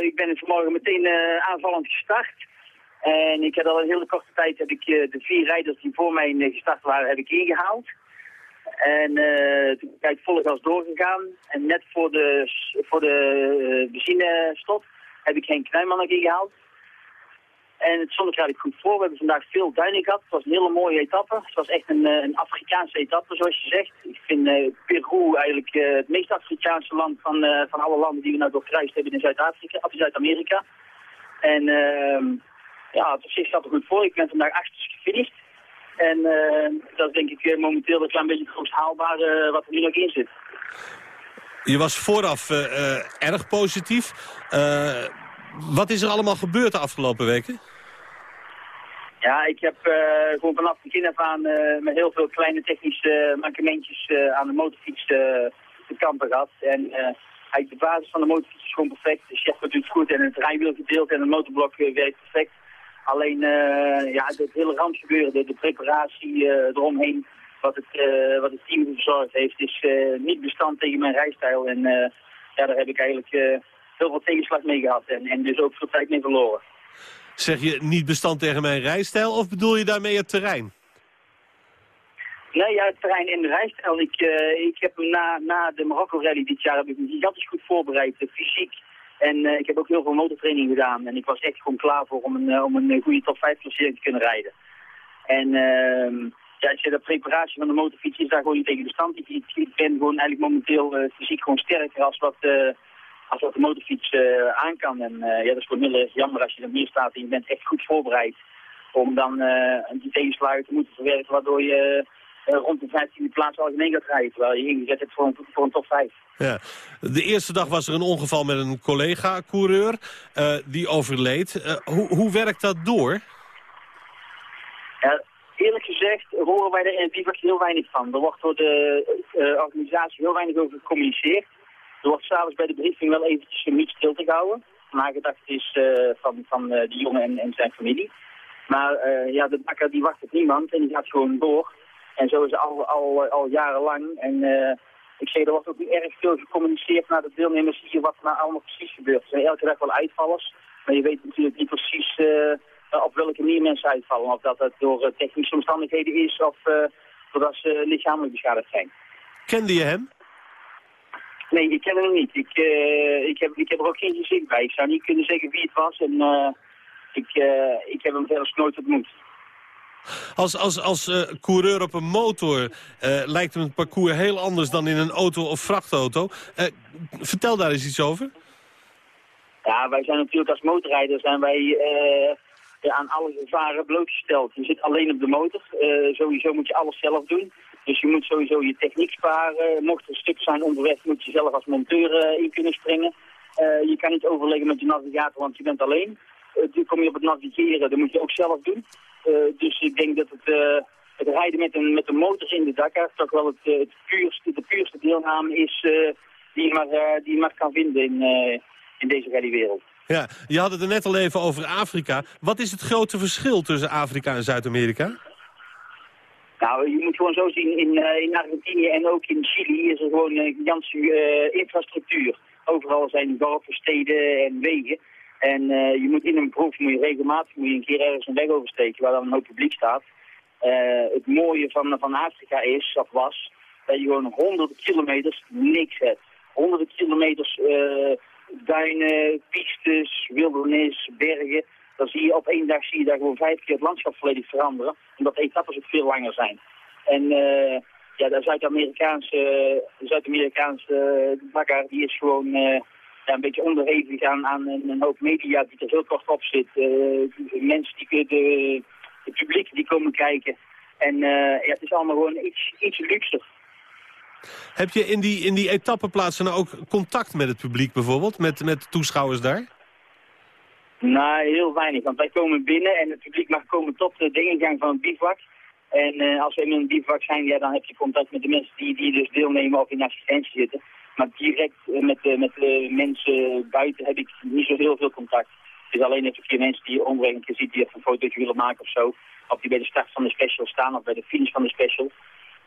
ik ben vanmorgen meteen aanvallend gestart. En ik heb al een hele korte tijd heb ik, de vier rijders die voor mij gestart waren, heb ik ingehaald. En eh, toen ben ik volle gas doorgegaan. En net voor de, voor de benzinestop heb ik geen Knijman nog ingehaald. En het stond er eigenlijk goed voor. We hebben vandaag veel duining gehad. Het was een hele mooie etappe. Het was echt een, eh, een Afrikaanse etappe, zoals je zegt. Ik vind eh, Peru eigenlijk eh, het meest Afrikaanse land van, van alle landen die we nou doorkruist hebben in Zuid-Afrika, of Zuid-Amerika. En ehm, ja, het op zich zat er goed voor. Ik ben vandaag achtste gefinished. En dat is denk ik momenteel een klein beetje het haalbare wat er nu nog in zit. Je was vooraf eh, eh, erg positief. Eh, wat is er allemaal gebeurd de afgelopen weken? Ja, ik heb gewoon vanaf het begin af aan met heel veel kleine technische mankementjes aan de motorfiets te kampen gehad. En eigenlijk de basis van de motorfiets is gewoon perfect. De chef doet goed en het rijwielgedeelte en het motorblok werkt perfect. Alleen ja, het hele randgebeuren, de, de preparatie eromheen, wat het, uh, wat het team verzorgd heeft, is uh, niet bestand tegen mijn rijstijl. En uh, ja, daar heb ik eigenlijk heel veel tegenslag mee gehad en, en dus ook veel tijd mee verloren. Zeg je niet bestand tegen mijn rijstijl of bedoel je daarmee het terrein? Nee, ja, het terrein en de rijstijl. Ik, ik heb hem na, na de Marokko Rally dit jaar heb ik me gigantisch goed voorbereid, fysiek. En ik heb ook heel veel motortraining gedaan. En ik was echt gewoon klaar voor om een, om een goede top 5 klassering te kunnen rijden. En ja, de preparatie van de motorfiets is daar gewoon niet tegen bestand. Ik, ik, ik ben gewoon eigenlijk momenteel uh, fysiek gewoon sterker als wat, uh, als wat de motorfiets uh, aan kan. En ja, dat is gewoon heel erg jammer als je er meer staat en je bent echt goed voorbereid. Om dan die tegenslagen te moeten verwerken waardoor je rond de 15e plaats algemeen gaat rijden. Terwijl je ingezet hebt voor een, voor een top 5. Ja. De eerste dag was er een ongeval met een collega-coureur. Uh, die overleed. Uh, hoe, hoe werkt dat door? Ja, eerlijk gezegd horen wij er in het heel weinig van. Er wordt door de uh, organisatie heel weinig over gecommuniceerd. Er wordt s'avonds bij de briefing wel eventjes een minuut stil te houden. Nagedacht is uh, van, van uh, die jongen en, zijn familie. Maar ja, de bakker die wacht op niemand en die gaat gewoon door. En zo is het al, al, al jarenlang. En ik zeg, er wordt ook niet erg veel gecommuniceerd naar de deelnemers hier wat er nou allemaal precies gebeurt. Er zijn elke dag wel uitvallers, maar je weet natuurlijk niet precies op welke manier mensen uitvallen. Of dat het door uh, technische omstandigheden is of doordat ze lichamelijk beschadigd zijn. Kende je hem? Nee, ik ken hem niet. Ik, ik, heb, ik heb er ook geen gezicht bij. Ik zou niet kunnen zeggen wie het was en ik, ik heb hem zelfs nooit ontmoet. Als, als, als uh, coureur op een motor uh, lijkt hem het parcours heel anders dan in een auto of vrachtauto. Uh, vertel daar eens iets over. Ja, wij zijn natuurlijk als motorrijder zijn wij aan alle gevaren blootgesteld. Je zit alleen op de motor. sowieso moet je alles zelf doen. Dus je moet sowieso je techniek sparen. Mocht er stuk zijn onderweg moet je zelf als monteur in kunnen springen. je kan niet overleggen met je navigator, want je bent alleen. Uh, kom je op het navigeren, dat moet je ook zelf doen. Uh, dus ik denk dat het, uh, het rijden met een, met een motor in de Dakar toch wel het, het de puurste deelname is die, je maar, die maar kan vinden in, in deze rallywereld. Ja, je had het er net al even over Afrika. Wat is het grote verschil tussen Afrika en Zuid-Amerika? Nou, je moet gewoon zo zien, in, in Argentinië en ook in Chili is er gewoon een gigantische infrastructuur. Overal zijn dorpen, steden en wegen. En uh, je moet in een proef moet je regelmatig moet je een keer ergens een weg oversteken waar dan een hoop publiek staat. Het mooie van, van Afrika is, of was, dat je gewoon honderden kilometers niks hebt. Honderden kilometers uh, duinen, pistes, wildernis, bergen. Dan zie je op één dag zie je daar gewoon vijf keer het landschap volledig veranderen. Omdat de etappes ook veel langer zijn. En ja, de Zuid-Amerikaanse Zuid-Amerikaanse bakker die is gewoon ja, een beetje onderhevig aan, aan een, hoop media die er heel kort op zit. Uh, mensen, die, de, het publiek die komen kijken. En ja, het is allemaal gewoon iets, iets luxer. Heb je in die, in die etappenplaatsen nou ook contact met het publiek bijvoorbeeld? Met, met toeschouwers daar? Nou, heel weinig. Want wij komen binnen en het publiek mag komen tot de ingang van het bivak. En uh, als we in een bivak zijn, ja, dan heb je contact met de mensen die, die dus deelnemen of in assistentie zitten. Maar direct met, met de mensen buiten heb ik niet zo heel veel contact. Het is alleen even vier mensen die je je ziet die even een fotootje willen maken of zo. Of die bij de start van de special staan of bij de finish van de special.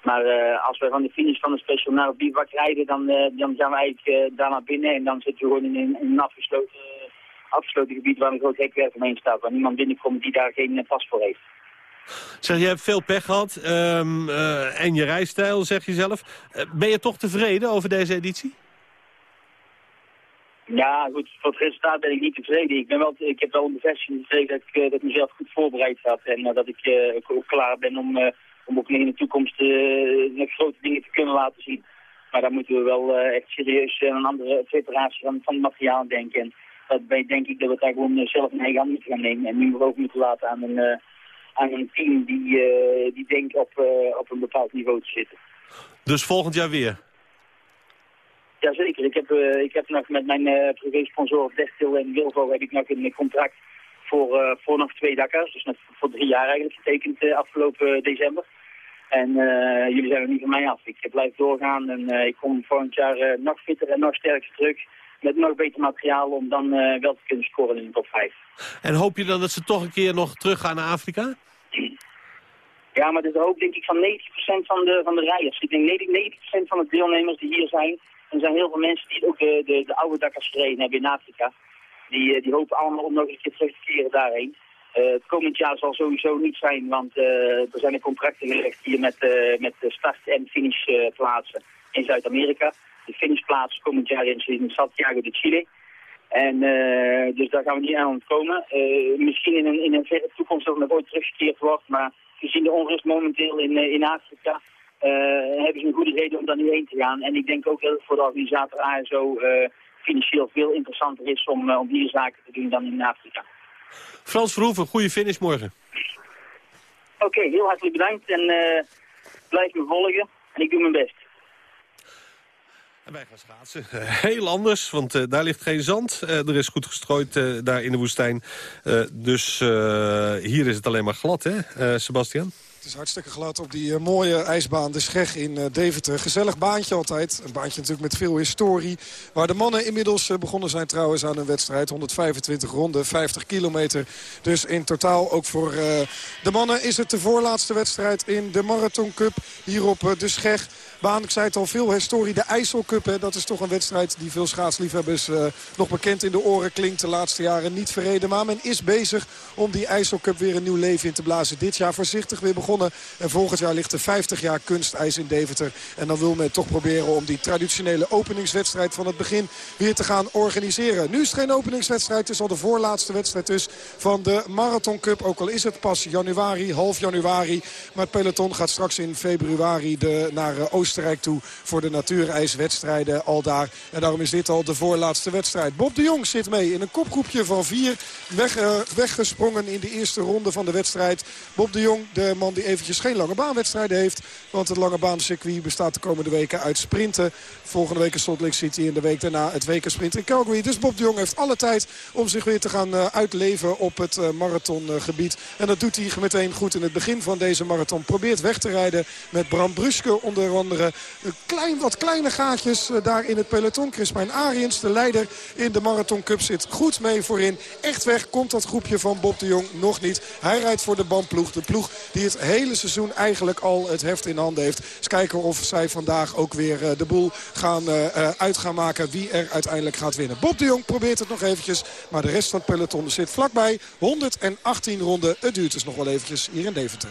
Maar uh, als we van de finish van de special naar het bivak rijden, dan, uh, dan gaan we eigenlijk uh, daar naar binnen. En dan zitten we gewoon in een, in een afgesloten, afgesloten gebied waar een groot hekwerk omheen staat. Waar niemand binnenkomt die daar geen pas voor heeft. Zeg, je hebt veel pech gehad um, uh, en je rijstijl, zeg je zelf. Ben je toch tevreden over deze editie? Ja, goed, voor het resultaat ben ik niet tevreden. Ik, ben wel, ik heb wel een bevestiging gekregen dat ik, eh, dat ik mezelf goed voorbereid had. En eh, dat ik eh, ook- klaar ben om, eh, om ook in de toekomst eh, nog grote dingen te kunnen laten zien. Maar dan moeten we wel eh, echt serieus aan een andere preparatie van, van het materiaal denken. En dat ben- denk ik dat we daar gewoon eh, zelf in eigen hand moeten gaan nemen. En nu we ook moeten laten aan een, eh, aan een team die, eh, die denkt op, eh, op een bepaald niveau te zitten. Dus volgend jaar weer. Jazeker, ik heb, eh, ik heb nog met mijn eh privé-sponsor Destil en Wilvo heb ik nog een contract voor, eh, voor nog twee Dakars. Dus nog voor drie jaar eigenlijk getekend eh, afgelopen december. En eh, jullie zijn er niet van mij af. Ik blijf doorgaan en eh, ik kom volgend jaar eh, nog fitter en nog sterker terug. Met nog beter materiaal om dan wel te kunnen scoren in de top 5. En hoop je dan dat ze toch een keer nog teruggaan naar Afrika? Ja, maar dat is de hoop denk ik van 90% van de, van de rijders. Ik denk 90%, 90% van de deelnemers die hier zijn. En er zijn heel veel mensen die ook de, de, de oude Dakars gereden hebben in Afrika. Die, die hopen allemaal om nog een keer terug te keren daarheen. Eh, het komend jaar zal sowieso niet zijn, want eh, er zijn er contracten gelegd hier met, eh, met de start- en finishplaatsen in Zuid-Amerika. De finishplaats komend jaar in, Santiago de Chile. En dus daar gaan we niet aan ontkomen. Misschien in een, in een toekomst dat nog ooit teruggekeerd wordt, maar gezien de onrust momenteel in, in Afrika, hebben ze een goede reden om daar nu heen te gaan. En ik denk ook dat het voor de organisator ASO financieel veel interessanter is om, om hier zaken te doen dan in Afrika. Frans Verhoeven, goede finish morgen. Oké, heel hartelijk bedankt en eh, blijf me volgen. En ik doe mijn best. En wij gaan schaatsen. Eh, Heel anders, want eh, daar ligt geen zand. Er is goed gestrooid daar in de woestijn. Dus hier is het alleen maar glad, hè, Sebastian? Het is hartstikke glad op die eh, mooie ijsbaan, de Scheg in eh, Deventer. Gezellig baantje altijd. Een baantje natuurlijk met veel historie. Waar de mannen inmiddels eh, begonnen zijn trouwens aan hun wedstrijd. 125 ronden, 50 kilometer. Dus in totaal ook voor de mannen is het de voorlaatste wedstrijd in de Marathon Cup. Hier op de Scheg. Baan, ik zei het al, veel historie. De IJssel Cup, hè, dat is toch een wedstrijd die veel schaatsliefhebbers eh, nog bekend in de oren klinkt. De laatste jaren niet verreden. Maar men is bezig om die IJssel Cup weer een nieuw leven in te blazen. Dit jaar voorzichtig weer begonnen. En volgend jaar ligt er 50 jaar kunstijs in Deventer. En dan wil men toch proberen om die traditionele openingswedstrijd van het begin weer te gaan organiseren. Nu is het geen openingswedstrijd. Het is al de voorlaatste wedstrijd dus van de Marathon Cup. Ook al is het pas januari, half januari. Maar het peloton gaat straks in februari de, naar eh, Oostenrijk toe voor de natuurijswedstrijden al daar. En daarom is dit al de voorlaatste wedstrijd. Bob de Jong zit mee in een kopgroepje van vier. Weg, eh, weggesprongen in de eerste ronde van de wedstrijd. Bob de Jong, de man die eventjes geen lange baanwedstrijden heeft. Want het lange baancircuit bestaat de komende weken uit sprinten. Volgende week is Salt Lake City en de week daarna het WK Sprint in Calgary. Dus Bob de Jong heeft alle tijd om zich weer te gaan eh, uitleven op het eh, marathongebied. En dat doet hij meteen goed in het begin van deze marathon. Probeert weg te rijden met Bram Bruske onder andere. Een klein, wat kleine gaatjes eh, daar in het peloton. Crispijn Ariens, de leider in de Marathon Cup, zit goed mee voorin. Echt weg komt dat groepje van Bob de Jong nog niet. Hij rijdt voor de bandploeg. De ploeg die het hele seizoen eigenlijk al het heft in handen heeft. Eens kijken of zij vandaag ook weer eh, de boel gaan, eh, uit gaan maken wie er uiteindelijk gaat winnen. Bob de Jong probeert het nog eventjes. Maar de rest van het peloton zit vlakbij. 118 ronden. Het duurt dus nog wel eventjes hier in Deventer.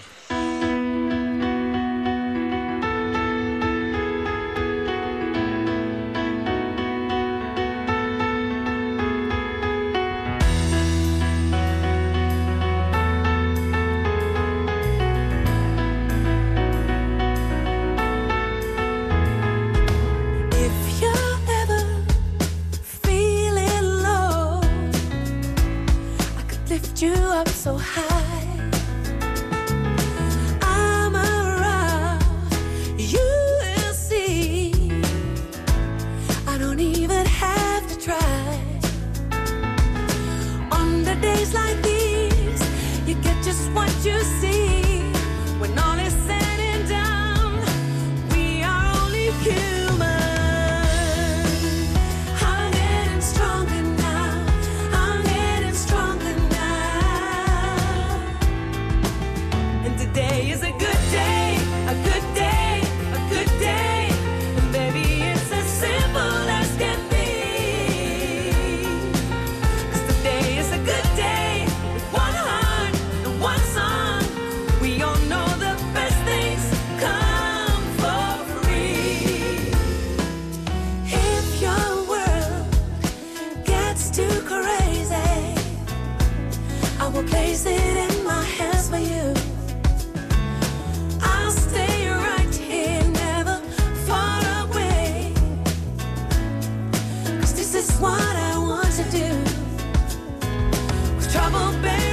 trouble, baby.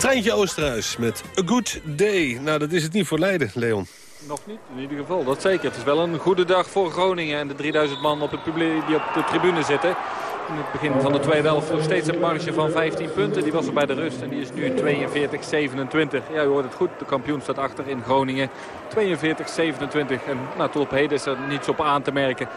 Treintje Oosterhuis met A Good Day. Nou, dat is het niet voor Leiden, Leon. Nog niet, in ieder geval. Dat zeker. Het is wel een goede dag voor Groningen en de 3000 man op het publiek die op de tribune zitten. In het begin van de tweede helft nog steeds een marge van 15 punten. Die was er bij de rust en die is nu 42-27. Ja, u hoort het goed. De kampioen staat achter in Groningen. 42-27. En nou, op heden is er niets op aan te merken.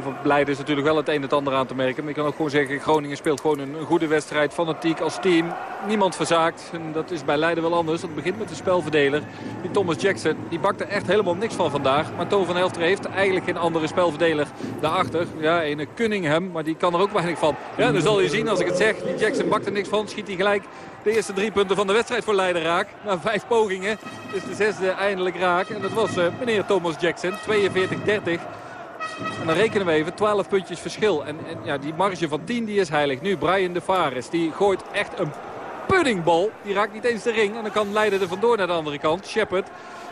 Van Leiden is natuurlijk wel het een en het ander aan te merken. Maar ik kan ook gewoon zeggen, Groningen speelt gewoon een, goede wedstrijd. Fanatiek als team. Niemand verzaakt. En dat is bij Leiden wel anders. Dat begint met de spelverdeler. Die Thomas Jackson, die bakt er echt helemaal niks van vandaag. Maar Toon van Helfteren heeft eigenlijk geen andere spelverdeler daarachter. Ja, een Cunningham, maar die kan er ook weinig van. Ja, dan zal je zien als ik het zeg. Die Jackson bakt er niks van. Schiet hij gelijk de eerste drie punten van de wedstrijd voor Leiden raak. Na vijf pogingen is de zesde eindelijk raak. En dat was eh, meneer Thomas Jackson. 42-30. En dan rekenen we even, 12 puntjes verschil. En, en ja, die marge van 10 die is heilig. Nu Brian de Vares, die gooit echt een puddingbal. Die raakt niet eens de ring. En dan kan Leiden er vandoor naar de andere kant. Shepard.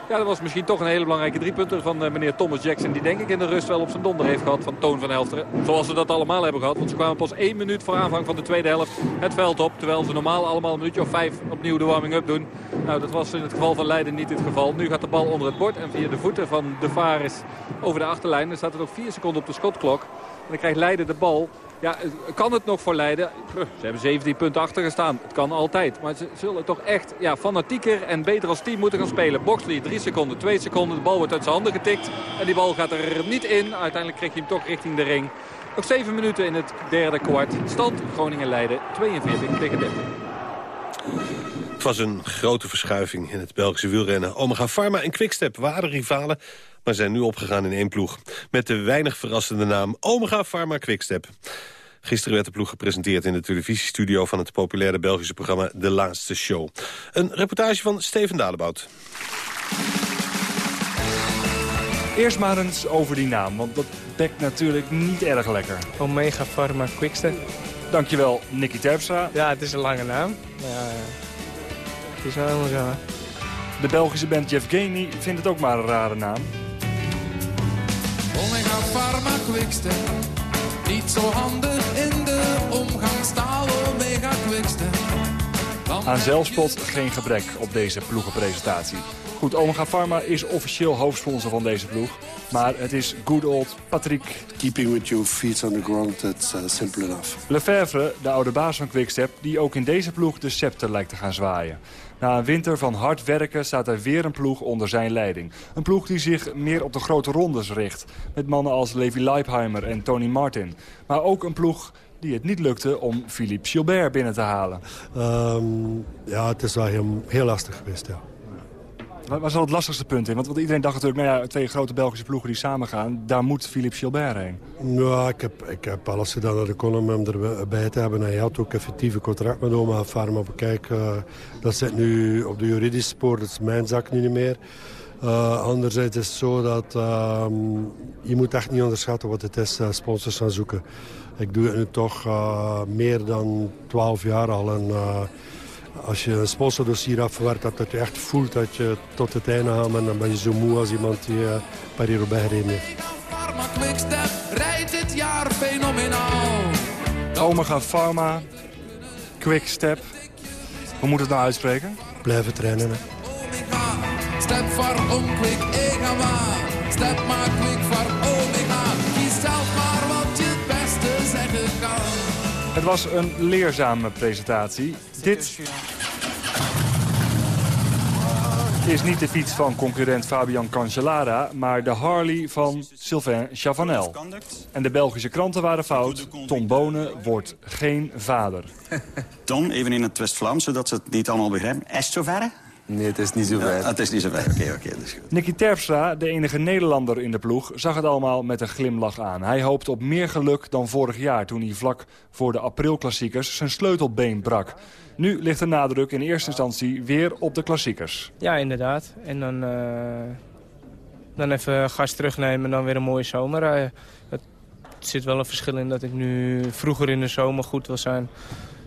Ja, dat was misschien toch een hele belangrijke driepunter van eh, meneer Thomas Jackson. Die denk ik in de rust wel op zijn donder heeft gehad van Toon van Helfteren. Zoals ze dat allemaal hebben gehad. Want ze kwamen pas één minuut voor aanvang van de tweede helft het veld op. Terwijl ze normaal allemaal een minuutje of vijf opnieuw de warming-up doen. Nou, dat was in het geval van Leiden niet het geval. Nu gaat de bal onder het bord en via de voeten van De Vares over de achterlijn. Er staat er nog vier seconden op de schotklok. En dan krijgt Leiden de bal. Ja, kan het nog voor Leiden? Ze hebben 17 punten achter gestaan. Het kan altijd. Maar ze zullen toch echt ja, fanatieker en beter als team moeten gaan spelen. Boxley, 3 seconden, 2 seconden. De bal wordt uit zijn handen getikt. En die bal gaat er niet in. Uiteindelijk krijgt hij hem toch richting de ring. Nog 7 minuten in het derde kwart. Stand Groningen-Leiden 42 tegen 30. Het was een grote verschuiving in het Belgische wielrennen. Omega Pharma en Quickstep waren rivalen, maar zijn nu opgegaan in één ploeg. Met de weinig verrassende naam Omega Pharma Quickstep. Gisteren werd de ploeg gepresenteerd in de televisiestudio... van het populaire Belgische programma De Laatste Show. Een reportage van Steven Dalebout. Eerst maar eens over die naam, want dat bekt natuurlijk niet erg lekker. Omega Pharma Quickstep. Dankjewel, Nicky Terpstra. Ja, het is een lange naam. Maar ja, het is wel helemaal zo. hè. De Belgische band Jeff Ganey vindt het ook maar een rare naam. Omega Pharma Quickstep. Niet zo handig in de omgangstaal. Omega Quickstep. Aan zelfspot geen gebrek op deze ploegenpresentatie. Goed, Omega Pharma is officieel hoofdsponsor van deze ploeg. Maar het is good old Patrick Keeping with your feet on the ground, that's uh, simple enough. Lefevre, de oude baas van Quickstep... die ook in deze ploeg de scepter lijkt te gaan zwaaien. Na een winter van hard werken staat er weer een ploeg onder zijn leiding. Een ploeg die zich meer op de grote rondes richt. Met mannen als Levi Leipheimer en Tony Martin. Maar ook een ploeg die het niet lukte om Philippe Gilbert binnen te halen. Ehm, ja, het is wel heel, heel lastig geweest, ja. Waar wel het lastigste punt in? Want, want iedereen dacht natuurlijk, nou ja, twee grote Belgische ploegen die samengaan... daar moet Philippe Gilbert heen. Ja, ik heb, ik heb alles gedaan dat ik om hem erbij te hebben. Hij had ook effectief een contract met Oma Pharma. Maar kijk, eh, dat zit nu op de juridische spoor. Dat is mijn zak nu niet meer. Eh, anderzijds is het zo dat ehm, je moet echt niet onderschatten wat het is, eh, sponsors gaan zoeken. Ik doe het nu toch meer dan 12 jaar al. En als je een sponsordossier afwerkt, dat je echt voelt dat je tot het einde gaat. En dan ben je zo moe als iemand die uh, Paris-Roubaix gereden heeft. Pharma Quickstep rijdt dit jaar fenomenaal. Omega Pharma, Quickstep. Hoe moet het nou uitspreken? Blijven trainen. Hè. Step voor om quick, ega maar. Step maar quick voor Het was een leerzame presentatie. Dit is niet de fiets van concurrent Fabian Cancellara... maar de Harley van Sylvain Chavanel. En de Belgische kranten waren fout. Tom Bonen wordt geen vader. Tom, even in het West-Vlaams, zodat ze het niet allemaal begrijpen. Het zover? Nee, het is niet zo ver. Ja, het is niet zo ver. Oké, oké, dat is goed. Nicky Terpstra, de enige Nederlander in de ploeg, zag het allemaal met een glimlach aan. Hij hoopte op meer geluk dan vorig jaar toen hij vlak voor de aprilklassiekers zijn sleutelbeen brak. Nu ligt de nadruk in eerste instantie weer op de klassiekers. Ja, inderdaad. En dan, eh, dan even gas terugnemen en dan weer een mooie zomer rijden. Het zit wel een verschil in dat ik nu vroeger in de zomer goed wil zijn.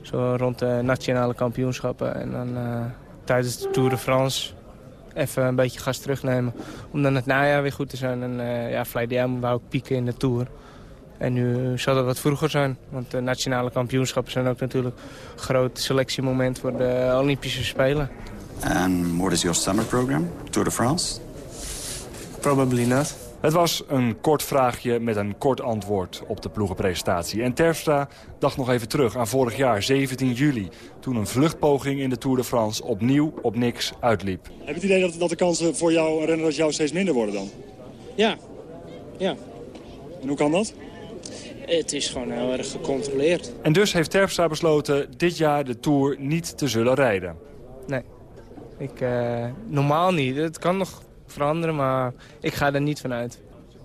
Zo rond de nationale kampioenschappen. En dan eh, tijdens de Tour de France even een beetje gas terugnemen. Om dan het najaar weer goed te zijn. En uh, ja, Vlijdeam wou ik pieken in de Tour. En nu zal dat wat vroeger zijn. Want de nationale kampioenschappen zijn ook natuurlijk een groot selectiemoment voor de Olympische Spelen. And what is your summer program? Tour de France? Probably not. Het was een kort vraagje met een kort antwoord op de ploegenpresentatie. En Terpstra dacht nog even terug aan vorig jaar, 17 juli... toen een vluchtpoging in de Tour de France opnieuw op niks uitliep. Heb je het idee dat, dat de kansen voor jou, een renner als jou steeds minder worden dan? Ja, ja. En hoe kan dat? Het is gewoon heel erg gecontroleerd. En dus heeft Terpstra besloten dit jaar de Tour niet te zullen rijden. Nee, ik, eh, normaal niet. Het kan nog veranderen, maar ik ga er niet vanuit.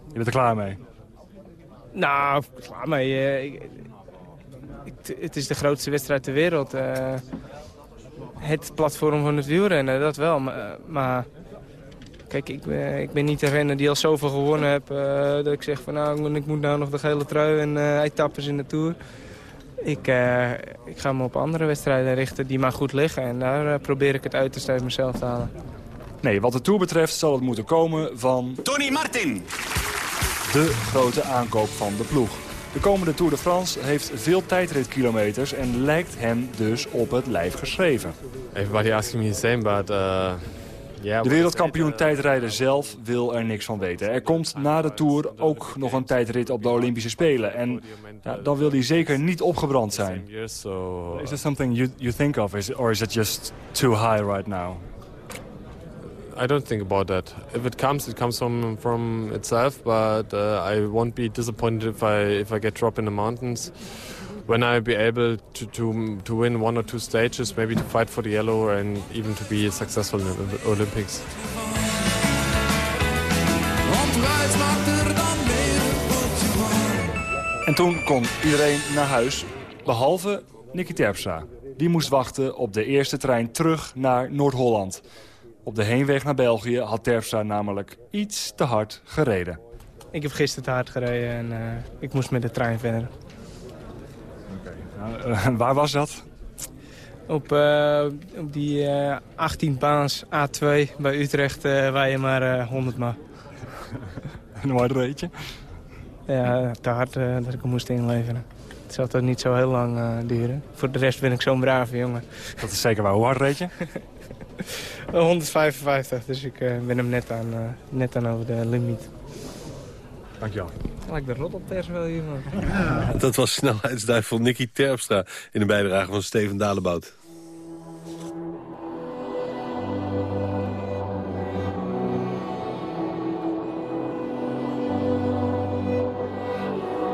Je bent er klaar mee? Nou, klaar mee. eh, ik- ik- het is de grootste wedstrijd ter wereld. eh. het platform van het wielrennen, dat wel. Maar, maar kijk, ik, ben- ik ben niet een renner die al zoveel gewonnen heeft... eh, dat ik zeg van nou, ik moet- nou nog de gele trui en eh, etappes in de Tour. Ik, eh, ik ga me op andere wedstrijden richten die maar goed liggen. En daar eh, probeer ik het uiterste uit mezelf te halen. Nee, wat de Tour betreft zal het moeten komen van... Tony Martin! De grote aankoop van de ploeg. De komende Tour de France heeft veel tijdritkilometers en lijkt hem dus op het lijf geschreven. Everybody asking me the same, but uh. De wereldkampioen tijdrijden zelf wil er niks van weten. Er komt na de Tour ook nog een tijdrit op de Olympische Spelen. En ja, dan wil hij zeker niet opgebrand zijn. Is that something you, you think of, is, or is it just too high right now? I don't think about that. If it comes, it comes from from itself. But uh, I won't be disappointed if I if I get dropped in the mountains. When I be able to, to to win one or two stages, maybe to fight for the yellow and even to be successful in the Olympics. En toen kon iedereen naar huis, behalve Nicky Terpstra. Die moest wachten op de eerste trein terug naar Noord-Holland. Op de heenweg naar België had Terpstra namelijk iets te hard gereden. Ik heb gisteren te hard gereden en eh, ik moest met de trein verder. Nou, eh, waar was dat? Op, eh, op die eh 18 baans A2 bij Utrecht eh waar je maar eh 100 mag. En hoe hard reed je? Ja, te hard dat ik hem moest inleveren. Het zal toch niet zo heel lang duren. Voor de rest ben ik zo'n brave jongen. Dat is zeker waar. Hoe hard reed je? Eh, 155, dus ik eh, ben hem net aan, eh, net aan over de limiet. Dankjewel. Lijkt de rot op pers wel hier, man. Dat was snelheidsduivel Nicky Terpstra in de bijdrage van Steven Dalebout.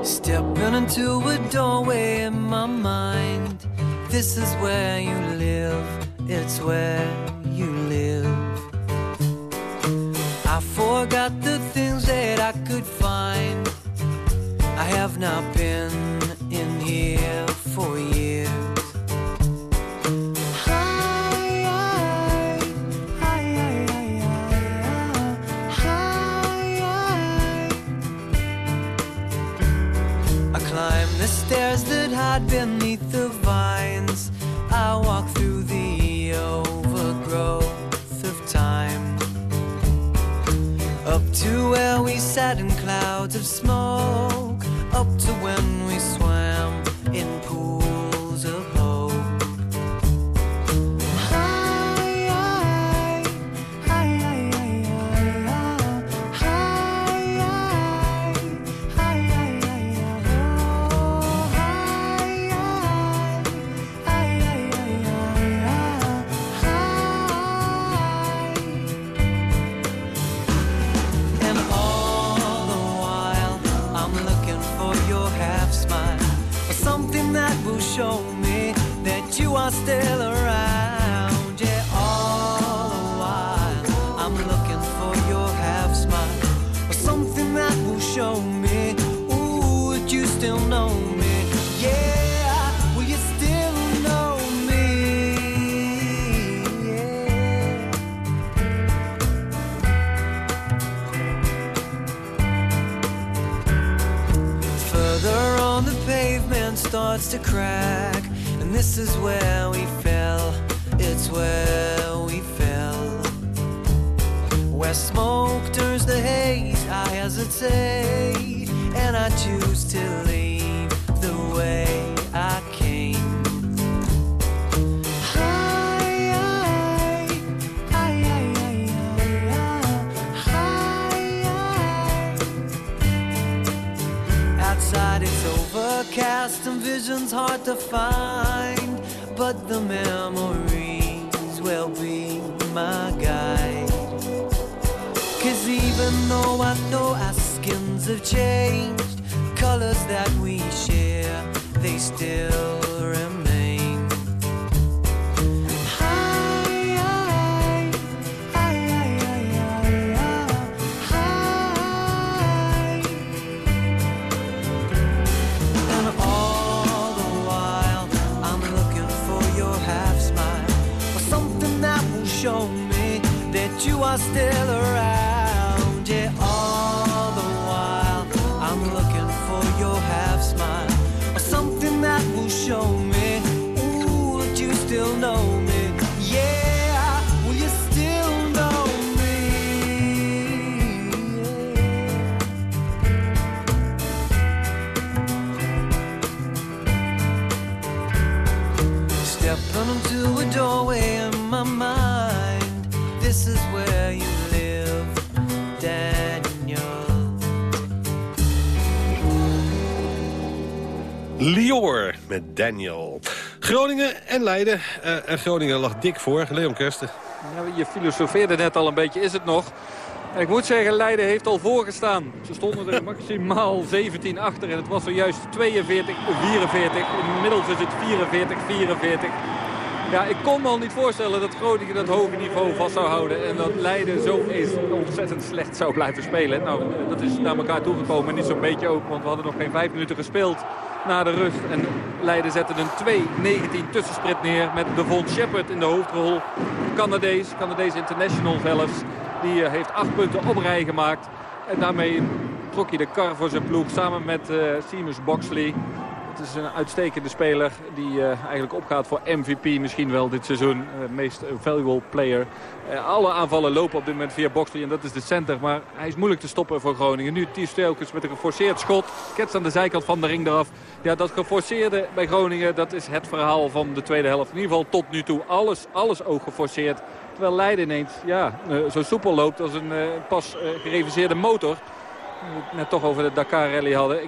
Stepping into a doorway in my mind. This is where you live, it's where forgot the things that I could find. I have not been in here for years. The stairs that hide beneath the vines. I walk through the overgrowth to where we sat in clouds of smoke. Up to when we swam in show me that you are still around. Starts to crack, and this is where we fell. It's where we fell. Where smoke turns to haze, I hesitate, and I choose to leave the way I came. Outside it's overcast vision's hard to find, but the memories will be my guide. Cause even though I know our skins have changed, colors that we share, they still This is where you live, Daniel. Lior met Daniel. Groningen en Leiden. Eh, en Groningen lag dik voor. Leon Kersten. Ja, je filosofeerde net al een beetje, is het nog? En ik moet zeggen, Leiden heeft al voorgestaan. Ze stonden er maximaal 17 achter en het was zojuist 42, 44. Inmiddels is het 44, 44. Ja, ik kon me al niet voorstellen dat Groningen dat hoge niveau vast zou houden. En dat Leiden zo is ontzettend slecht zou blijven spelen. Nou, dat is naar elkaar toegekomen. Niet zo'n beetje ook, want we hadden nog geen vijf minuten gespeeld na de rust. En Leiden zette een 2-19 tussensprint neer met Devon Shepard in de hoofdrol. Canadees, Canadees international zelfs. Die eh, heeft acht punten op rij gemaakt. En daarmee trok hij de kar voor zijn ploeg samen met eh Seamus Boxley. Het is een uitstekende speler die eh, eigenlijk opgaat voor MVP misschien wel dit seizoen. Eh, meest valuable player. Eh, alle aanvallen lopen op dit moment via Boxley en dat is de center. Maar hij is moeilijk te stoppen voor Groningen. Nu Ties Stelkens met een geforceerd schot. Kets aan de zijkant van de ring eraf. Ja, dat geforceerde bij Groningen, dat is het verhaal van de tweede helft. In ieder geval tot nu toe. Alles, alles ook geforceerd. Terwijl Leiden ineens ja, zo soepel loopt als een pas gereviseerde motor. We het net toch over de Dakar Rally hadden.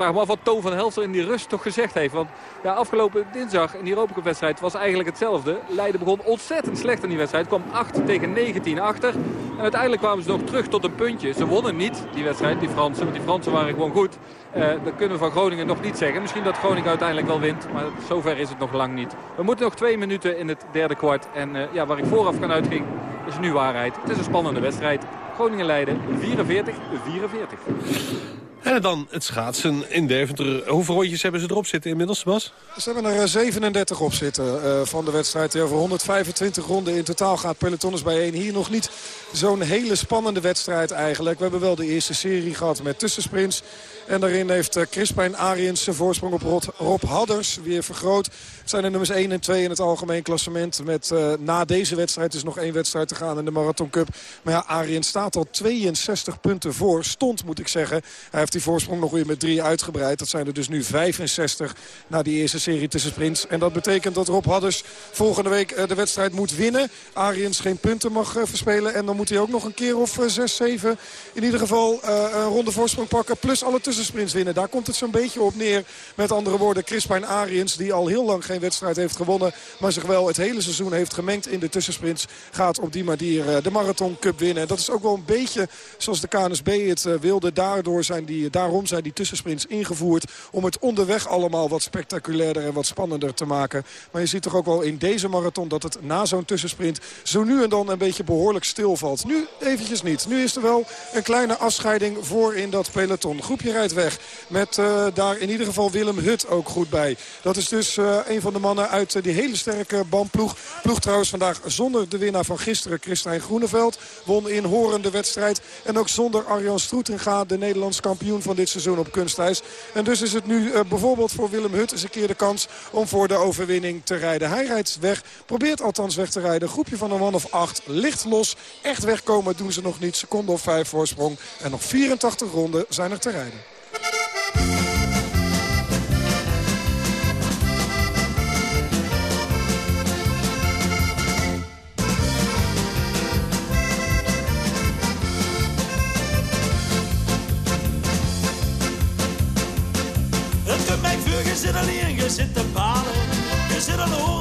Vraag me af wat Toon van Helster in die rust toch gezegd heeft. Want ja, afgelopen dinsdag in die Europa wedstrijd was eigenlijk hetzelfde. Leiden begon ontzettend slecht in die wedstrijd. Kwam 8 tegen 19 achter. En uiteindelijk kwamen ze nog terug tot een puntje. Ze wonnen niet die wedstrijd, die Fransen. Want die Fransen waren gewoon goed. Eh, dat kunnen we van Groningen nog niet zeggen. Misschien dat Groningen uiteindelijk wel wint. Maar zover is het nog lang niet. We moeten nog twee minuten in het derde kwart. En eh, ja, waar ik vooraf kan uitging is nu waarheid. Het is een spannende wedstrijd. Groningen-Leiden 44-44. En dan het schaatsen in Deventer. Hoeveel rondjes hebben ze erop zitten inmiddels, Bas? Ze hebben er eh, 37 op zitten eh, van de wedstrijd. Over 125 ronden in totaal gaat peloton is bijeen. Hier nog niet zo'n hele spannende wedstrijd eigenlijk. We hebben wel de eerste serie gehad met tussensprints. En daarin heeft eh, Crispijn Ariens zijn voorsprong op Rob Hadders weer vergroot. Het zijn de nummers 1 en 2 in het algemeen klassement. Met eh, na deze wedstrijd is nog één wedstrijd te gaan in de Marathon Cup. Maar ja, Ariens staat al 62 punten voor. Stond moet ik zeggen. Hij die voorsprong nog weer met drie uitgebreid. Dat zijn er dus nu 65 na die eerste serie tussen sprints. En dat betekent dat Rob Hadders volgende week eh, de wedstrijd moet winnen. Ariens geen punten mag eh, verspelen. En dan moet hij ook nog een keer of 6, 7 in ieder geval eh, een ronde voorsprong pakken. Plus alle tussensprints winnen. Daar komt het zo'n beetje op neer. Met andere woorden, Crispijn Ariens, die al heel lang geen wedstrijd heeft gewonnen. Maar zich wel het hele seizoen heeft gemengd in de tussensprints. Gaat op die manier eh, de Marathon Cup winnen. En dat is ook wel een beetje zoals de KNSB het eh, wilde. Daardoor zijn die, daarom zijn die tussensprints ingevoerd. Om het onderweg allemaal wat spectaculairder en wat spannender te maken. Maar je ziet toch ook wel in deze marathon dat het na zo'n tussensprint zo nu en dan een beetje behoorlijk stilvalt. Nu eventjes niet. Nu is er wel een kleine afscheiding voor in dat peloton. Groepje rijdt weg met eh, daar in ieder geval Willem Hut ook goed bij. Dat is dus eh, een van de mannen uit eh, die hele sterke bandploeg. Ploeg trouwens vandaag zonder de winnaar van gisteren, Christijn Groeneveld. Won in Horen de wedstrijd. En ook zonder Arjan Stroetinga, de Nederlands kampioen van dit seizoen op kunstijs. En dus is het nu eh, bijvoorbeeld voor Willem Hut eens een keer de kans om voor de overwinning te rijden. Hij rijdt weg, probeert althans weg te rijden. Groepje van een man of acht, licht los. Echt wegkomen doen ze nog niet. Seconde of vijf voorsprong. En nog 84 ronden zijn er te rijden. Je zit alleen, je zit te balen. Je zit al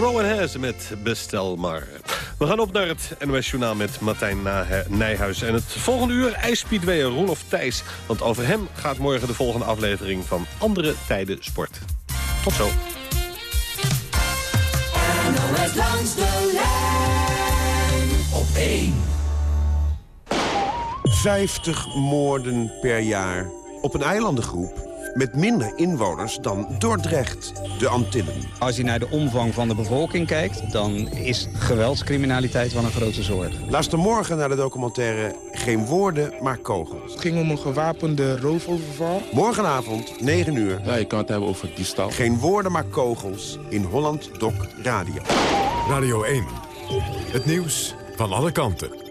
Rowan Hezen met Bestel maar. We gaan op naar het NOS Journaal met Martijn Nijhuis. En het volgende uur ijsspeedweer Rolof Thijs. Want over hem gaat morgen de volgende aflevering van Andere Tijden Sport. Tot zo. NOS langs de lijn op 1. 50 moorden per jaar op een eilandengroep met minder inwoners dan Dordrecht, de Antillen. Als je naar de omvang van de bevolking kijkt... dan is geweldscriminaliteit wel een grote zorg. Laatste morgen naar de documentaire Geen Woorden, maar Kogels. Het ging om een gewapende roofoverval. Morgenavond, 9 uur. Ja, je kan het hebben over diefstal. Geen Woorden, maar Kogels in Holland Doc Radio. Radio 1. Het nieuws van alle kanten.